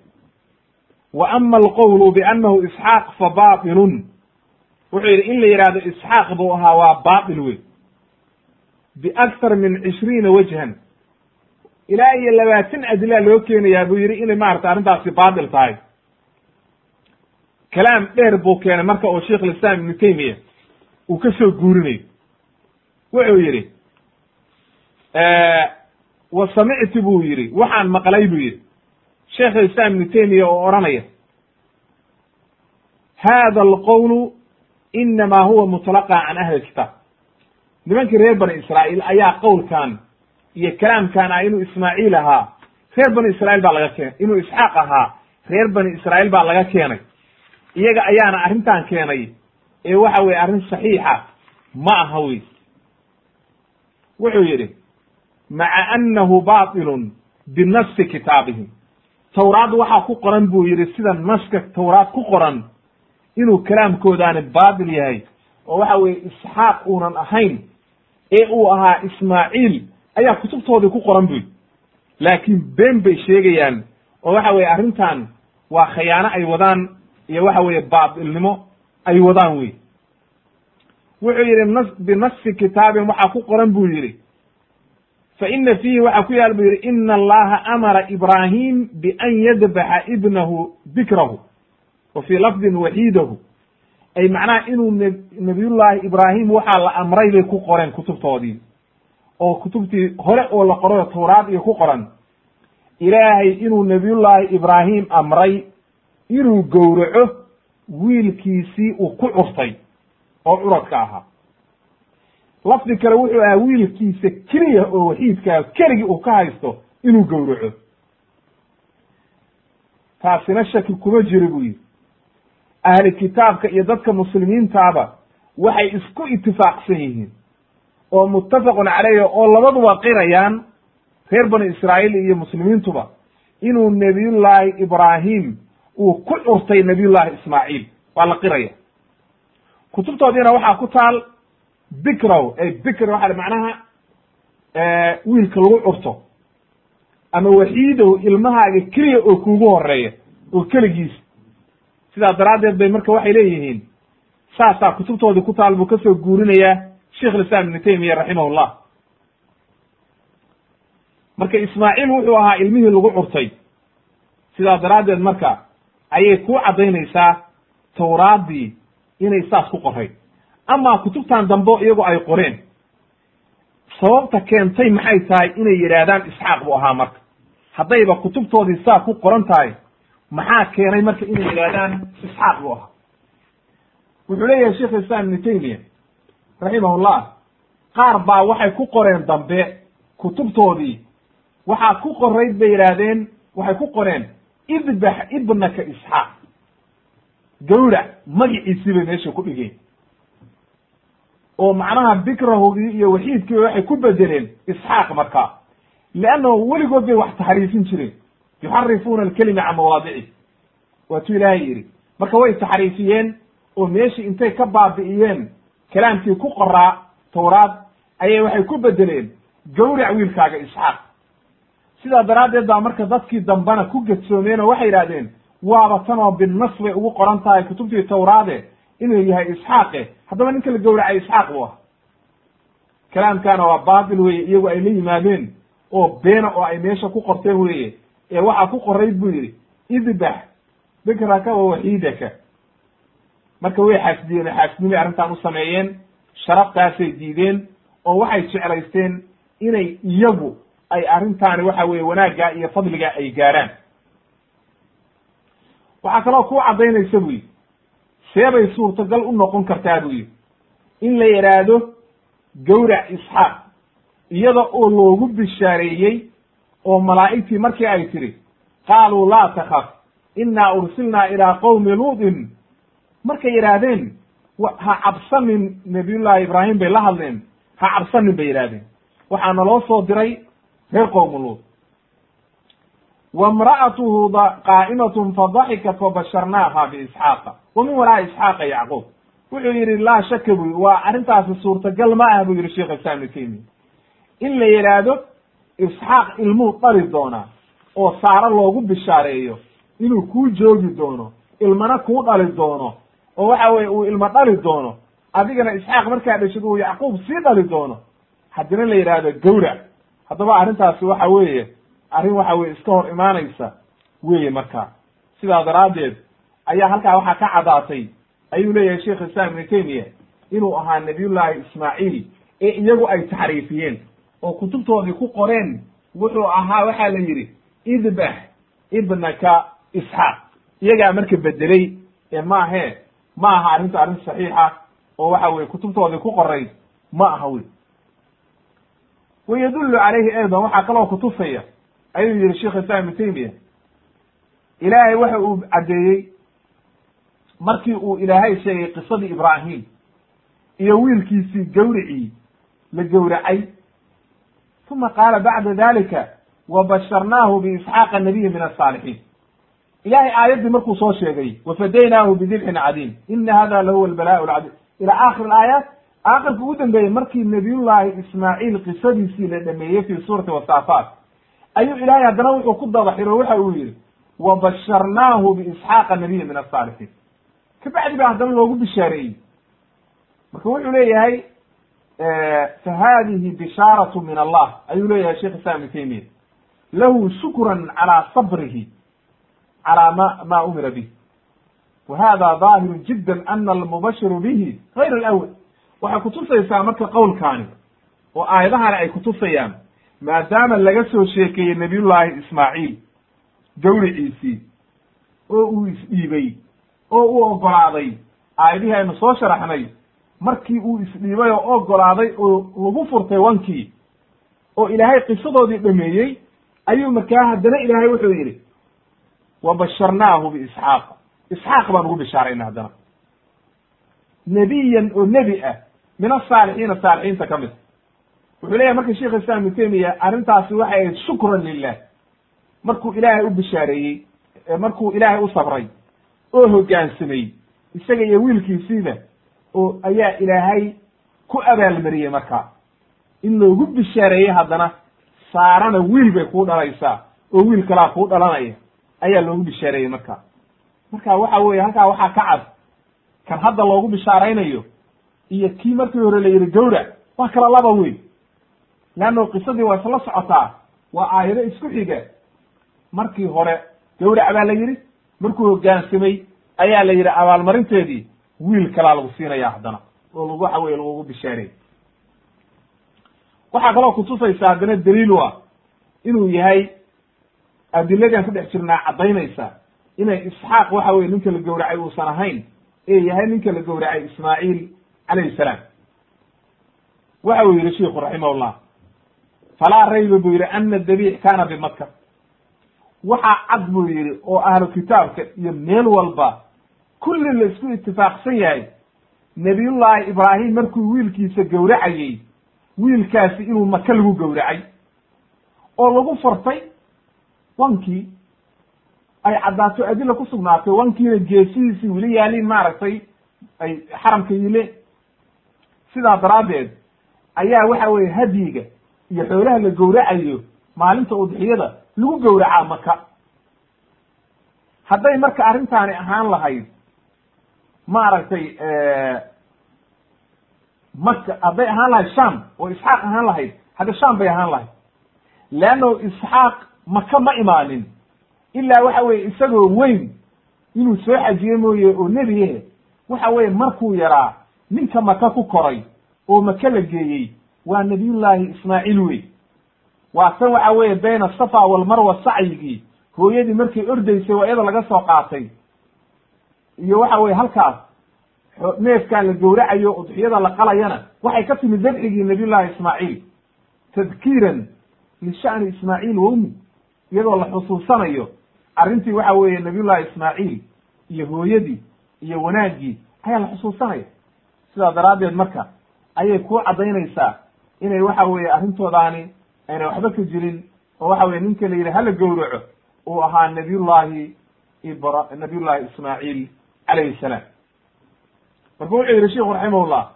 wa ama alqowlu biannahu isxaaq fa batilun wuxuu yidhi in la yidhahdo isxaaq buu ahaa waa batil wey biakthar min cishriina wajhan ilaa iyo labaatan adilaa loo keenayaa buu yidhi inay maarata arrintaasi baatil tahay kalaam dheer buu keenay marka oo sheikh lislaam ibnu taymiya uu ka soo guurinayo wuxuu yidhi wa samictu buu yidhi waxaan maqlay buu yidhi sheekh lislaam ibnu taymiya oo odhanaya hada alqowlu inama huwa mutlaqa can ahli kitaab nimankii reer bani israa'iil ayaa qowlkan iyo kalaamkan ah inuu ismaaciil ahaa. Reer bani israa'iil baa laga keenay. Inuu isxaaq ahaa reer bani israa'iil baa laga keenay. Iyaga ayaana arrintan keenay ee waxa weye arrin saxiixa ma aha wey. Wuxuu yidhi maca annahu batilun binafsi kitaabihim. Tawraad waxaa ku qoran buu yidhi sida naska tawraad ku qoran inuu kalaamkoodaani baatil yahay oo waxa weye isxaaq uunan ahayn ee uu ahaa ismaaciil ayaa kutubtoodii ku qoran buy laakiin been bay sheegayaan oo waxa weye arrintan waa khayaano ay wadaan iyo waxa weeye baatilnimo ay wadaan wey wuxuu yidhi nas binasi kitaabin waxaa ku qoran buu yidhi. Fa ina fiihi waxaa ku yaal buu yidhi ina allaha amara ibraahim bian yadbaxa ibnahu bikrahu wa fii lafdin waxiidahu ay macnaha inuu nabiyullaahi ibraahim waxaa la amray bay ku qoreen kutubtoodii. Oo kutubtii hore oo la qorayo tawraad iyo ku qoran. Ilaahay inuu nabiyullaahi ibraahim amray inuu gowraco wiilkiisii uu ku curtay oo curadka ahaa. Lafdi kale wuxuu ahaa wiilkiisa keliya oo waxiidkaa keligii uu ka haysto inuu gowraco. Taasina shaki kuma jiro buu yidhi ahli kitaabka iyo dadka muslimiintaaba waxay isku itifaaqsan yihiin oo muttafaqun caleyhi oo labaduba qirayaan reer bani israa'iil iyo muslimiintuba inuu nebiyullaahi ibraahim uu ku curtay nabiyullaahi ismaaciil. Waa la qiraya. Kutubtoodiina waxaa ku taal bikrow ay bikr waxa macnaha wiilka lagu curto ama waxiidow ilmahaaga keliya oo kuugu horreeya oo keligiis sidaa daraaddeed bay marka waxay leeyihiin saasaa kutubtoodii ku taal buu ka soo guurinayaa sheikh lislaam ibnu taymiya raximahullah. Marka ismaaciil wuxuu ahaa ilmihii lagu curtay. Sidaa daraaddeed marka ayay ku caddaynaysaa tawraaddii inay saas ku qoray amaa kutubtan dambo iyagoo ay qoreen sababta keentay maxay tahay inay yidhaahdaan isxaaq buu ahaa marka. Haddayba kutubtoodii saa ku qoran tahay maxaa keenay marka inay yidhaahdaan isxaaq buu ahaa? Wuxuu leeyahay sheikh islam ibnu taymiya raximahullah qaar baa waxay ku qoreen dambe kutubtoodii waxaa ku qorayd bay yidhaahdeen waxay ku qoreen idbax ibnaka isxaaq. Gawrac magiciisii bay meesha ku dhigeen. Oo macnaha bikrahogii iyo waxiidkii waxay ku bedeleen isxaaq markaa. Leannahu weligood bay wax taxriifin jireen yuxarifuuna alkelima can mawaadici. Waatuu ilaahay yidhi. Marka way taxriifiyeen oo meeshii intay ka baabi'iyeen kalaamkii ku qoraa tawraad ayay waxay ku bedeleen gawrac wiilkaaga isxaaq. Sidaa daraaddeed baa marka dadkii dambena ku gedsoomeen oo waxay yidhahdeen waaba tanoo binnas bay ugu qoran tahay kutubtii tawraade inuu yahay isxaaqe. Haddaba ninka la gowracay isxaaq buu ah kalaamkaana waa baatil weye iyagu ay la yimaadeen oo beena oo ay meesha ku qorteen weeye ee waxaa ku qorayd buu yidhi idbax bikraka wa waxiidaka marka way xaasdiyeen oo arrintan u sameeyeen sharaftaasay diideen oo waxay jeclaysteen inay iyagu ay arrintaani waxa weeye wanaaggaa iyo fadligaa ay gaaraan. Waxaa kaloo kuu caddaynaysa bu yidhi seebay suurtagal u noqon kartaa buu yidhi in la yidhaahdo gawrac isxaaq iyada oo loogu bishaareeyey oo malaa'igtii markii ay tidhi qaaluu laa takaf innaa ursilnaa ilaa qowmi luudin. Markay yidhaahdeen ha cabsanin nabiyullaahi ibraahim bay la hadleen ha cabsanin bay yidhahdeen waxaa naloo soo diray reer qowmi luud. Wamra'atuhu qaa'imatun fadaxikat fabasharnaaha biisxaaqa wa min waraa'i isxaaqa yacquub. Wuxuu yidhi laa shaka bu waa arrintaasi suurtagal ma ah buu yidhi sheekh islaam ibnu taymiya in la yidhaahdo isxaaq ilmuu dhali doonaa oo saaro loogu bishaareeyo inuu kuu joogi doono ilmana kuu dhali doono oo waxa weye uu ilmo dhali doono adigana isxaaq markaa dhashid uu yacquub sii dhali doono. Haddina la yidhaahdo gawrac haddaba arrintaasi waxa weeye arrin waxa weye iska hor imaanaysa weeye marka sidaa daraaddeed ayaa halkaa waxaa ka caddaatay ayuu leeyahay sheekh islam ibnu taymiya inuu ahaa nabiyullaahi ismaaciil ee iyagu ay taxriifiyeen oo kutubtoodii ku qoreen wuxuu ahaa waxaa la yidhi idbax ibnaka isxaaq. Iyagaa marka bedelay ee maahe ma aha arrintu arrin saxiixa oo waxa weye kutubtoodii ku qoray ma aha wey wa yadullu calayhi aydan waxaa kaloo kutusaya ayuu yihi sheikh islam ibnu taymiya ilaahay waxa uu caddeeyey markii uu ilaahay sheegay qisadii ibraahim iyo wiilkiisii gawricii la gowracay uma qaala bacda dalika wabasharnaahu biisxaaqa nabiyi min asaalixiin ilahay aayaddii markuu soo sheegay wafadaynaahu bidibxin cadiim ina hada lahuwa albalaء lcadiim ila akhir aayaat aakhirka ugu dambeeyey markii nabiyullaahi ismaaciil qisadiisii la dhameeyey fi suurati wasaafaat ayuu ilahay haddana wuxuu ku dadaxiro waxa uu yihi wabasharnaahu biisxaaqa nabiya min asaalixiin kabacdi baa haddana loogu bishaareeyey marka wuxuu leeyahay fa hadihi bishaaratu min allah ayuu leeyahay sheikh islam ibnu taymiya lahu shukran calaa sabrihi calaa ma ma umira bih wa hada daahiru jidda ana almubashiru bihi gayr alawal waxay kutusaysaa marka qowlkaani oo aayadahani ay kutusayaan maadaama laga soo sheekeeyey nabiyullaahi ismaaciil gawriciisii oo uu isdhiibay oo uu ogolaaday aayadihii aynu soo sharaxnay markii uu isdhiibay oo ogolaaday oo lagu furtay wankii oo ilaahay qisadoodii dhameeyey ayuu markaa haddana ilaahay wuxuu yidhi wabasharnaahu biisxaaq isxaaq. Baan ugu bishaarayna haddana. Nebiyan oo nebi ah min asaalixiina saalixiinta ka mid. Wuxuu leeyahay marka sheikh islam ibnu taymiya arrintaasi waxay ahayd shukran lilah markuu ilaahay u bishaareeyey markuu ilaahay u sabray oo hoggaansamay isaga iyo wiilkiisiiba oo ayaa ilaahay ku abaalmariyey marka. In loogu bishaareeyey haddana saarana wiil bay kuu dhalaysaa oo wiil kalaa kuu dhalanaya ayaa loogu bishaareeyey marka. Marka waxa weye halkaa waxaa ka cad kan hadda loogu bishaaraynayo iyo kii markii hore la yidhi gawrac waa kala laba weyn. Leanno qisadii waa isla socotaa waa aayado isku xiga. Markii hore gawrac baa la yidhi markuu hoggaansamay ayaa la yidhi abaalmarinteedii wiil kalaa lagu siinaya haddana. Oo waxa weye lagugu bishaareey waxaa kaloo kutusaysa haddana daliil u ah inuu yahay adiladaan ku dhex jirnaa caddaynaysa inay isxaaq waxa weye ninka la gowracay uusan ahayn ee yahay ninka la gowracay ismaaciil calayhi salaam. Waxa uu yihi shiku raximahullah falaa rayba buu yihi ana dabiix kana bimaka waxaa cad buu yihi oo ahlu kitaabka iyo meel walba kulli la isku itifaaqsan yahay. Nabiyullaahi ibraahim markuu wiilkiisa gowracayey wiilkaasi inuu maka lagu gowracay oo lagu furtay wankii ay caddaato adila ku sugnaatay wankiina geesihiisii weli yaaliin maaragtay ay xaramka yileen sidaa daraaddeed ayaa waxa weye hadyiga iyo xoolaha la gowracayo maalinta udxiyada lagu gowracaa maka hadday marka arrintaani ahaan lahayd maaragtay maka hadday ahaan lahayd sham oo isxaaq ahaan lahayd. Hadda sham bay ahaan lahayd. Leanno isxaaq maka ma imaanin. Ilaa waxa weye isagoo weyn inuu soo xajiye mooye oo nebiye waxa weeye markuu yaraa ninka maka ku koray oo maka la geeyey waa nabiyullaahi ismaaciil wey waa tan waxa weeye bayna asafa walmarwa sacyigii. Hooyadii markay ordaysay waa iyada laga soo qaatay iyo waxa weye halkaas neefkaan la gowracayo udxiyada la qalayana waxay ka timid dabxigii nabiyullahi ismaaciil. Tadkiiran lisha'ni ismaaciil wowmi iyadoo la xusuusanayo arrintii waxa weeye nabiyullahi ismaaciil iyo hooyadii iyo wanaaggii ayaa la xusuusanaya sidaa daraaddeed marka ayay ku caddaynaysaa inay waxa weeye arrintoodaani ayna waxba ka jirin oo waxa weye ninka la yidhi hala gowraco uu ahaa nabiyullahi ibra nabiyullahi ismaaciil calayhi salaam marka wuxuu yidhi sheiku raximahullah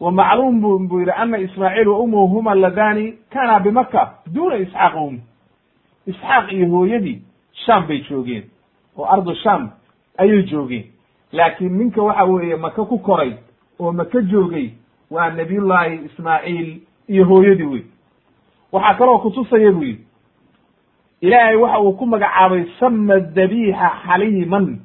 wa macluum bu buu yidhi ana ismaaciil wa umuhu huma ladani kana bimaka duna isxaaq um isxaaq iyo hooyadii sham bay joogeen oo ardu sham ayay joogeen laakiin ninka waxa weeye maka ku koray oo maka joogay waa nabiyullaahi ismaaciil iyo hooyadii wey waxaa kaloo kutusaya buu yidhi ilaahay waxa uu ku magacaabay sama dabiixa xaliiman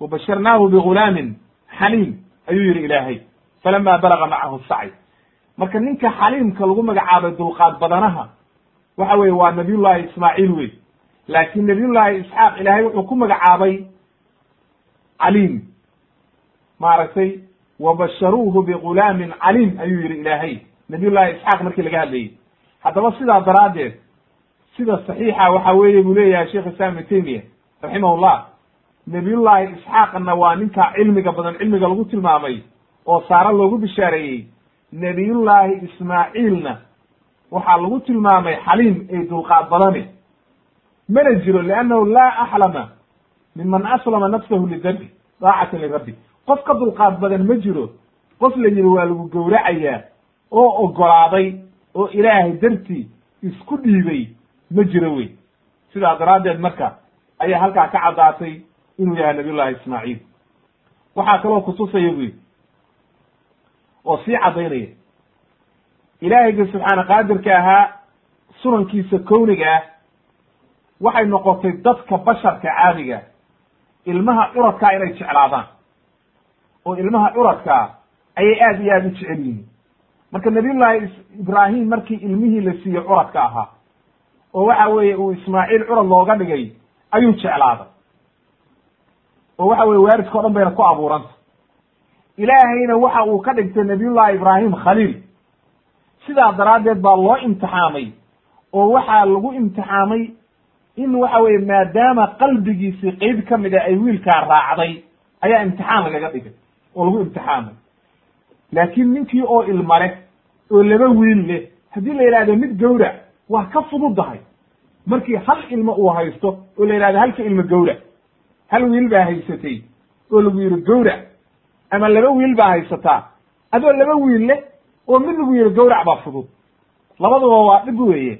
wa basharnaahu bigulaamin xaliim ayuu yidhi ilaahay falama balaga macahu sacy marka ninka xaliimka lagu magacaabay dulqaad badanaha waxa weye waa nabiyullaahi ismaaciil wey laakiin nabiyullaahi isxaaq ilaahay wuxuu ku magacaabay caliim maaragtay wabasharuuhu bigulaamin caliim ayuu yidhi ilaahay nabiyullahi isxaaq markii laga hadlayey haddaba sidaa daraaddeed sida saxiixa waxa weeye buu leeyahay sheekh islam ibnu taymiya raximahullah nabiyullaahi isxaaqna waa ninkaa cilmiga badan cilmiga lagu tilmaamay oo saare loogu bishaareeyey. Nebiyullaahi ismaaciilna waxaa lagu tilmaamay xaliim ee dulqaad badane. Mana jiro liannahu laa axlama minman aslama nafsahu lidabbi daacatan lirabbi. Qof ka dulqaad badan ma jiro qof la yidhi waa lagu gowracayaa oo ogolaaday oo ilaahay dartii isku dhiibay ma jiro wey. Sidaa daraaddeed marka ayaa halkaa ka caddaatay inuu yahay nabiyullahi ismaaciil. Waxaa kaloo kutusaya bu yidhi oo sii caddaynaya ilaahayga subxaana qaadirka ahaa sunankiisa kowniga ah waxay noqotay dadka basharka caadiga ilmaha curadkaa inay jeclaadaan oo ilmaha curadkaa ayay aad iyo aada u jecel yihiin. Marka nabiyullaahi ibraahim markii ilmihii la siiyey curadka ahaa oo waxa weeye uu ismaaciil curad looga dhigay ayuu jeclaaday oo waxa weye waaridka dhan bayna ku abuuranta. Ilaahayna waxa uu ka dhigtay nabiyullahi ibraahim khaliil. Sidaa daraaddeed baa loo imtixaamay oo waxaa lagu imtixaamay in waxa weye maadaama qalbigiisii qeyb ka mid a ay wiilkaa raacday ayaa imtixaan lagaga dhigay oo lagu imtixaamay. Laakiin ninkii oo ilma oo laba wiil leh haddii la yidhahdo mid gowrac waa ka fududahay. Markii hal ilmo uu haysto oo la yidhahdo halka ilmo gowrac hal wiil baa haysatay oo lagu yidhi gowrac ama laba wiil baa haysataa adoo laba wiil leh oo mid lagu yidhi gowrac baa fudud. Labaduba waa dhib weeye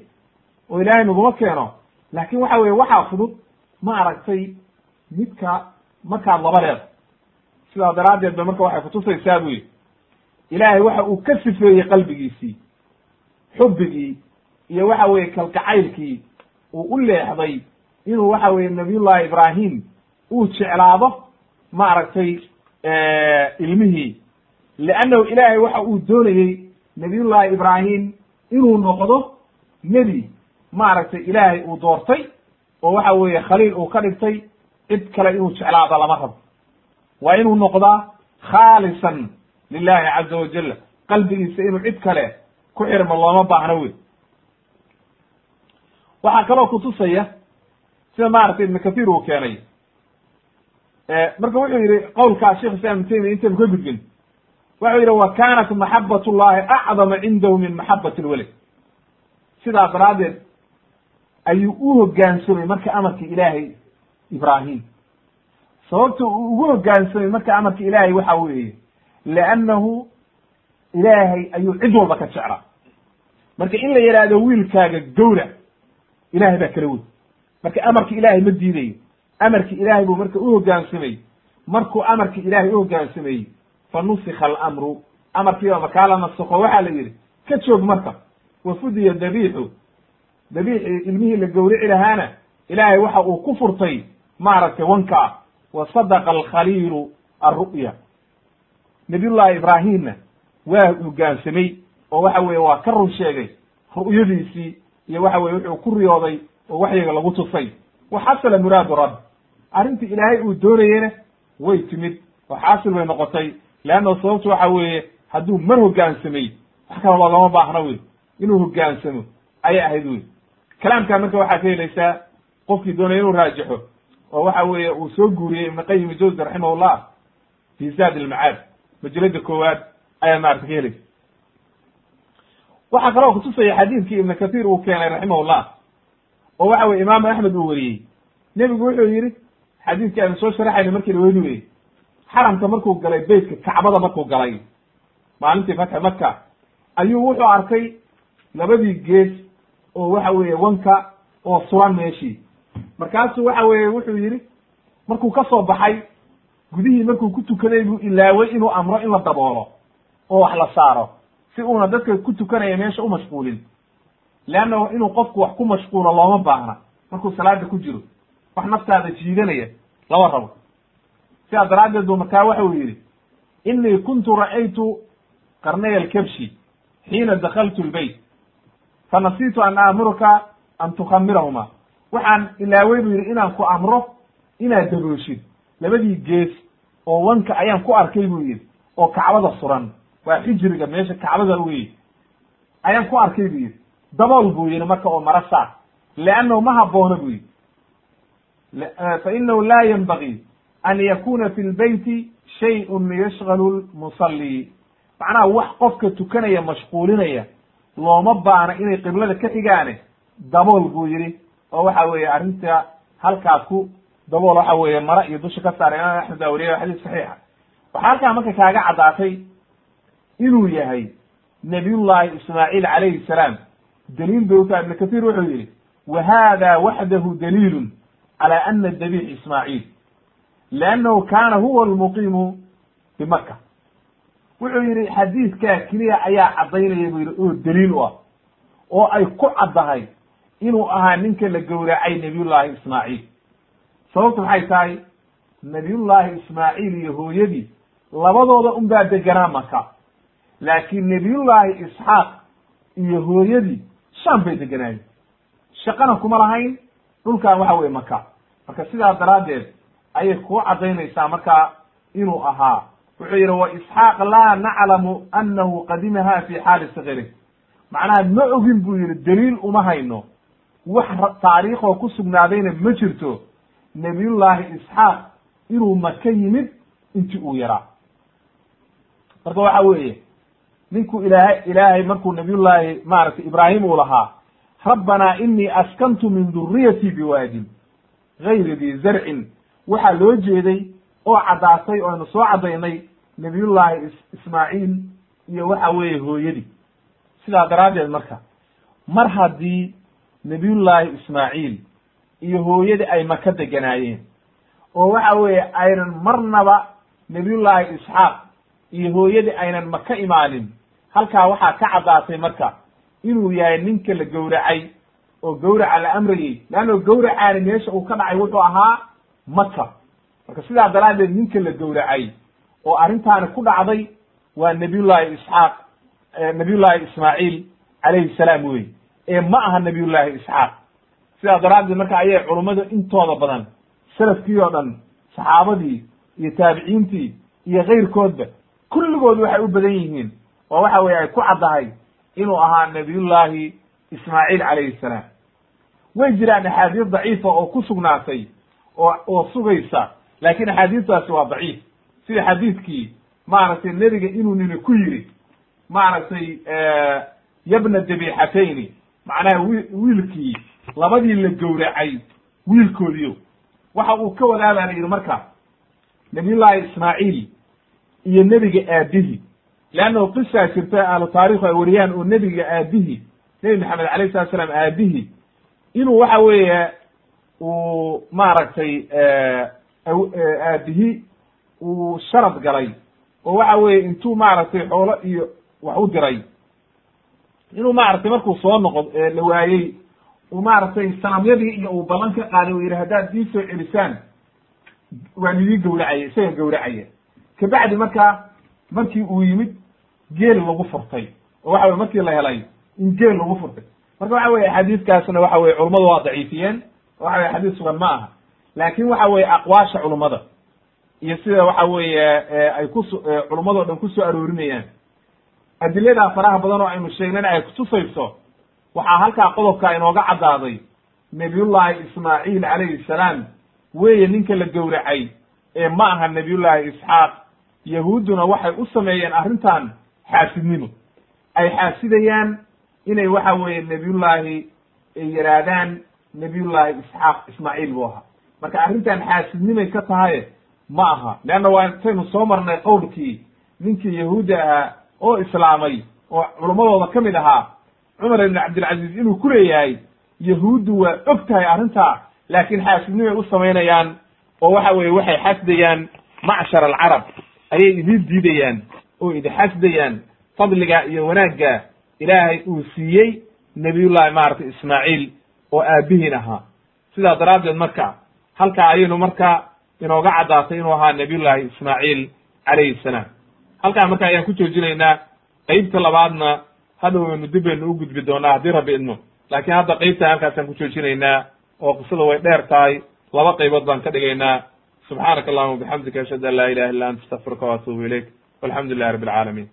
oo ilaahay naguma keeno. Laakin waxa weye waxaa fudud ma aragtay midka markaad laba leeda sidaa daraaddeed ba marka waxay kutusaysaa bu yidhi ilaahay waxa uu ka sifeeyey qalbigiisii xubbigii iyo waxa weeye kalgacaylkii uu u leexday inuu waxa weeye nabiyullahi ibraahim uu jeclaado maaragtay ilmihii. Liannahu ilaahay waxa uu doonayey nabiyullahi ibraahim inuu noqdo nebi maaragtay ilaahay uu doortay oo waxa weeye khaliil uu ka dhigtay cid kale inuu jeclaado lama rabo. Waa inuu noqdaa khaalisan lilahi caza wajal qalbigiisa inuu cid kale ku xirmo looma baahno wey waxaa kaloo kutusaya sida maaragtay ibnu kathiir uu keenay marka wuxuu yihi qowlkaa sheekh islam ibn taymiya intaynu ka gudbin. Wuxuu yihi wa kanat maxabat llahi acdama cindahu min maxabati lwalad sidaa daraaddeed ayuu u hoggaansamay marka amarka ilaahay ibraahim. Sababta uu ugu hoggaansamay marka amarka ilaahay waxa weeye liannahu ilaahay ayuu cid walba ka jeclaa. Marka in la yidhaahdo wiilkaaga gowrac ilahay baa kala wey marka amarka ilaahay ma diidayo amarki ilaahay buu marka u hoggaansamay markuu amarki ilaahay u hoggaansameeyey fa nusikha alamru. Amarkiiba markaa la nasakho waxaa la yidhi ka joog marka wa fudiya dabiixu. Dabiixii ilmihii la gowrici lahaana ilaahay waxa uu ku furtay maaragtay wankaa wa sadaqa alkhaliilu alru'ya nabiyullahi ibraahimna waa hoggaansamay oo waxa weeye waa ka run sheegay ru'yadiisii iyo waxa weye wuxuu ku riyooday oo waxyiga lagu tusay. Wa xasala muraadu rabb arrintii ilaahay uu doonayena way timid. Oo xaasil bay noqotay. Leanna sababtu waxa weeye hadduu mar hoggaansamay wax kale loogama baahna wey inuu hoggaansamo ayay ahayd wey kalaamkaa marka waxaa ka helaysaa qofkii doonaya inuu raajixo oo waxa weeye uu soo guuriyey ibn qayim jawzi raximahullah fi zaad ilmacaad majalada koowaad ayaa maarata ka helaysa. Waxaa kaloo kutusaya xadiidkii ibn kathir uu keenay raximahullah oo waxa weye imaamu axmed uu wariyey. Nebigu wuxuu yidhi xadiidkii aynu soo sharaxayna markii la weyni xaramka markuu galay beytka kacbada markuu galay maalintii fatxi maka ayuu wuxuu arkay labadii gees oo waxa weeye wanka oo suran meeshii markaasuu waxa weeye wuxuu yidhi markuu ka soo baxay gudihii markuu ku tukaday buu ilaaway inuu amro in la daboolo oo wax la saaro si uuna dadka ku tukanaya meesha u mashquulin. Leanna inuu qofku wax ku mashquulo looma baahna markuu salaada ku jiro wax naftaada jiidanaya lama rabo. Sidaa daraaddeed buu markaa waxa uu yidhi inii kuntu ra'aytu qarnay alkabshi xiina dakaltu lbeyt fanasiitu an aamuruka an tukhamirahuma waxaan ilaawey buu yidhi inaan ku amro inaad dabooshid labadii gees oo wanka ayaan ku arkay buu yidhi oo kacbada suran waa xijriga meesha kacbada wey ayaan ku arkay buu yidhi dabool buu yidhi marka oo mara saar leannahu ma habboona buu yidhi inahu laa yanbagii an yakuna fi lbeyti shayun yashgalu lmusalli macnaha wax qofka tukanaya mashquulinaya looma baana inay qiblada ka xigaane dabool buu yidhi oo waxa weeye arrinta halkaa ku dabool waxa weeye mara iyo dusha ka saara imaam axmed baa wariya xadiis saxiixa waxaa halkaa marka kaaga caddaatay inuu yahay nabiyullahi ismaaciil calayhi salaam daliil bay utaa ibn kathir wuxuu yidhi wa hada waxdahu daliilun cala ana dabiix ismaaciil liannahu kana huwa almuqiimu bimaka wuxuu yidhi xadiidkaa keliya ayaa caddaynaya buu yidhi oo daliil u ah oo ay ku caddahay inuu ahaa ninka la gowracay nabiyullaahi ismaaciil sababtu maxay tahay nabiyullaahi ismaaciil iyo hooyadii labadooda un baa deganaa maka laakiin nebiyullaahi isxaaq iyo hooyadii sham bay deganaayeen shaqana kuma lahayn dhulkan waxa weye maka marka sidaa daraaddeed ayay kuu caddaynaysaa markaa inuu ahaa. Wuxuu yidhi wa isxaaq laa naclamu annahu qadimaha fi xaali sikiri macnaha ma ogin buu yidhi daliil uma hayno. Wax taariikhoo ku sugnaadayna ma jirto. Nebiyullaahi isxaaq inuu maka yimid intii uu yaraa marka waxa weeye ninkuu ilaahay ilaahay markuu nabiyullaahi maaragtay ibraahim uu lahaa rabbanaa inii askantu min duriyatii biwaadin gayri di zarcin. Waxaa loo jeeday oo caddaatay oo soo caddaynay nabiyullaahi ismaaciil iyo waxa weeye hooyadii. Sidaa daraaddeed marka mar haddii nabiyullaahi ismaaciil iyo hooyadii ay maka deganaayeen oo waxa weeye aynan marnaba nabiyullaahi isxaaq iyo hooyadii aynan maka imaanin halkaa waxaa ka caddaatay marka inuu yahay ninka la gowracay oo gowraca la amrayey leanno gowracaani meesha uu ka dhacay wuxuu ahaa maka marka sidaa daraaddeed ninka la gowracay oo arrintaani ku dhacday waa nabiyullaahi isxaaq nabiyullaahi ismaaciil calayhi salaam wey ee ma aha nabiyullaahi isxaaq. Sidaa daraaddeed marka ayay culummadu intooda badan salafkii oo dhan saxaabadii iyo taabiciintii iyo kayrkoodba kulligood waxay u badan yihiin oo waxa weye ay ku caddahay inuu ahaa nabiyullaahi ismaaciil calayhi salaam. Way jiraan axaadiis daciifa oo ku sugnaatay oo oo sugaysa laakiin axaadiistaasi waa daciif. Sida xadiidkii maaragtay nebiga inuu nini ku yidhi maaragtay yabna dabixatayni macnaha wi wiilkii labadii la gowracay wiilkoodiyo. Waxa uu ka wadaa baa la yidhi marka nabiyullaahi ismaaciil iyo nebiga aabbihi leannahu qisaa jirta ahlu taarikhu ay wariyaan oo nebiga aabbihi nebi maxamed alayh salatu slam aabbihi inuu waxa weeye uu maaragtay aabihi uu sharad galay oo waxa weeye intuu maaragtay xoolo iyo wax u diray. Inuu maaragtay markuu soo noqo la waayey uu maaragtay sanamyadii iyo uu ballan ka qaaday uu yidhi haddaad ii soo celisaan waan idii gawracaya isaga gawracaya kabacdi markaa markii uu yimid geel lagu furtay oo waxa weye markii la helay in geel lagu furtay. Marka waxa weye xadiiskaasna waxa weye culummadu waa daciifiyeen waxa weye xadiis sugan ma aha. Laakin waxa weye aqwaasha culummada iyo sida waxa weeye ay kus culummadoo dhan ku soo aroorinayaan. Adiladaa faraha badan oo aynu sheegnayna ay kutusayso waxaa halkaa qodobka inooga caddaaday nabiyullahi ismaaciil calayhi salaam weeye ninka la gowracay ee ma aha nabiyullahi isxaaq. Yahuudduna waxay u sameeyeen arrintan xaasidnimo. Ay xaasidayaan inay waxa weeye nabiyullaahi ay yidhaahdaan nabiyullaahi isxaaq ismaaciil buu ahaa. Marka arrintan xaasidnimay ka tahaye ma aha. Leanna waa intaynu soo marnay qowlkii ninkii yahuudda ahaa oo islaamay oo culummadooda ka mid ahaa. Cumar ibn cabdilcaziiz inuu ku leeyahay yahuuddu waa og tahay arrintaa laakiin xaasidnimay u samaynayaan oo waxa weeye waxay xasdayaan macshar alcarab. Ayay idin diidayaan oo idi xasdayaan fadliga iyo wanaagga ilaahay uu siiyey nabiyullahi maaragtay ismaaciil oo aabihiin ahaa. Sidaa daraaddeed marka halkaa ayaynu marka inooga caddaatay inuu ahaa nabiyullahi ismaaciil calayhi salaam. Halkaa marka ayaan ku joojinaynaa qeybta labaadna hadhowaynu dib baynu u gudbi doonaa haddii rabbi idmo laakiin hadda qeybta halkaasaan ku joojinaynaa oo qisada way dheer tahay laba qaybood baan ka dhigaynaa. Subxaanaka allahuma bixamdika ashhadu an laa ilaha illa anta astaqfiruka wa atuubu ilayk. Walxamdu lilahi rabbi alcaalamiin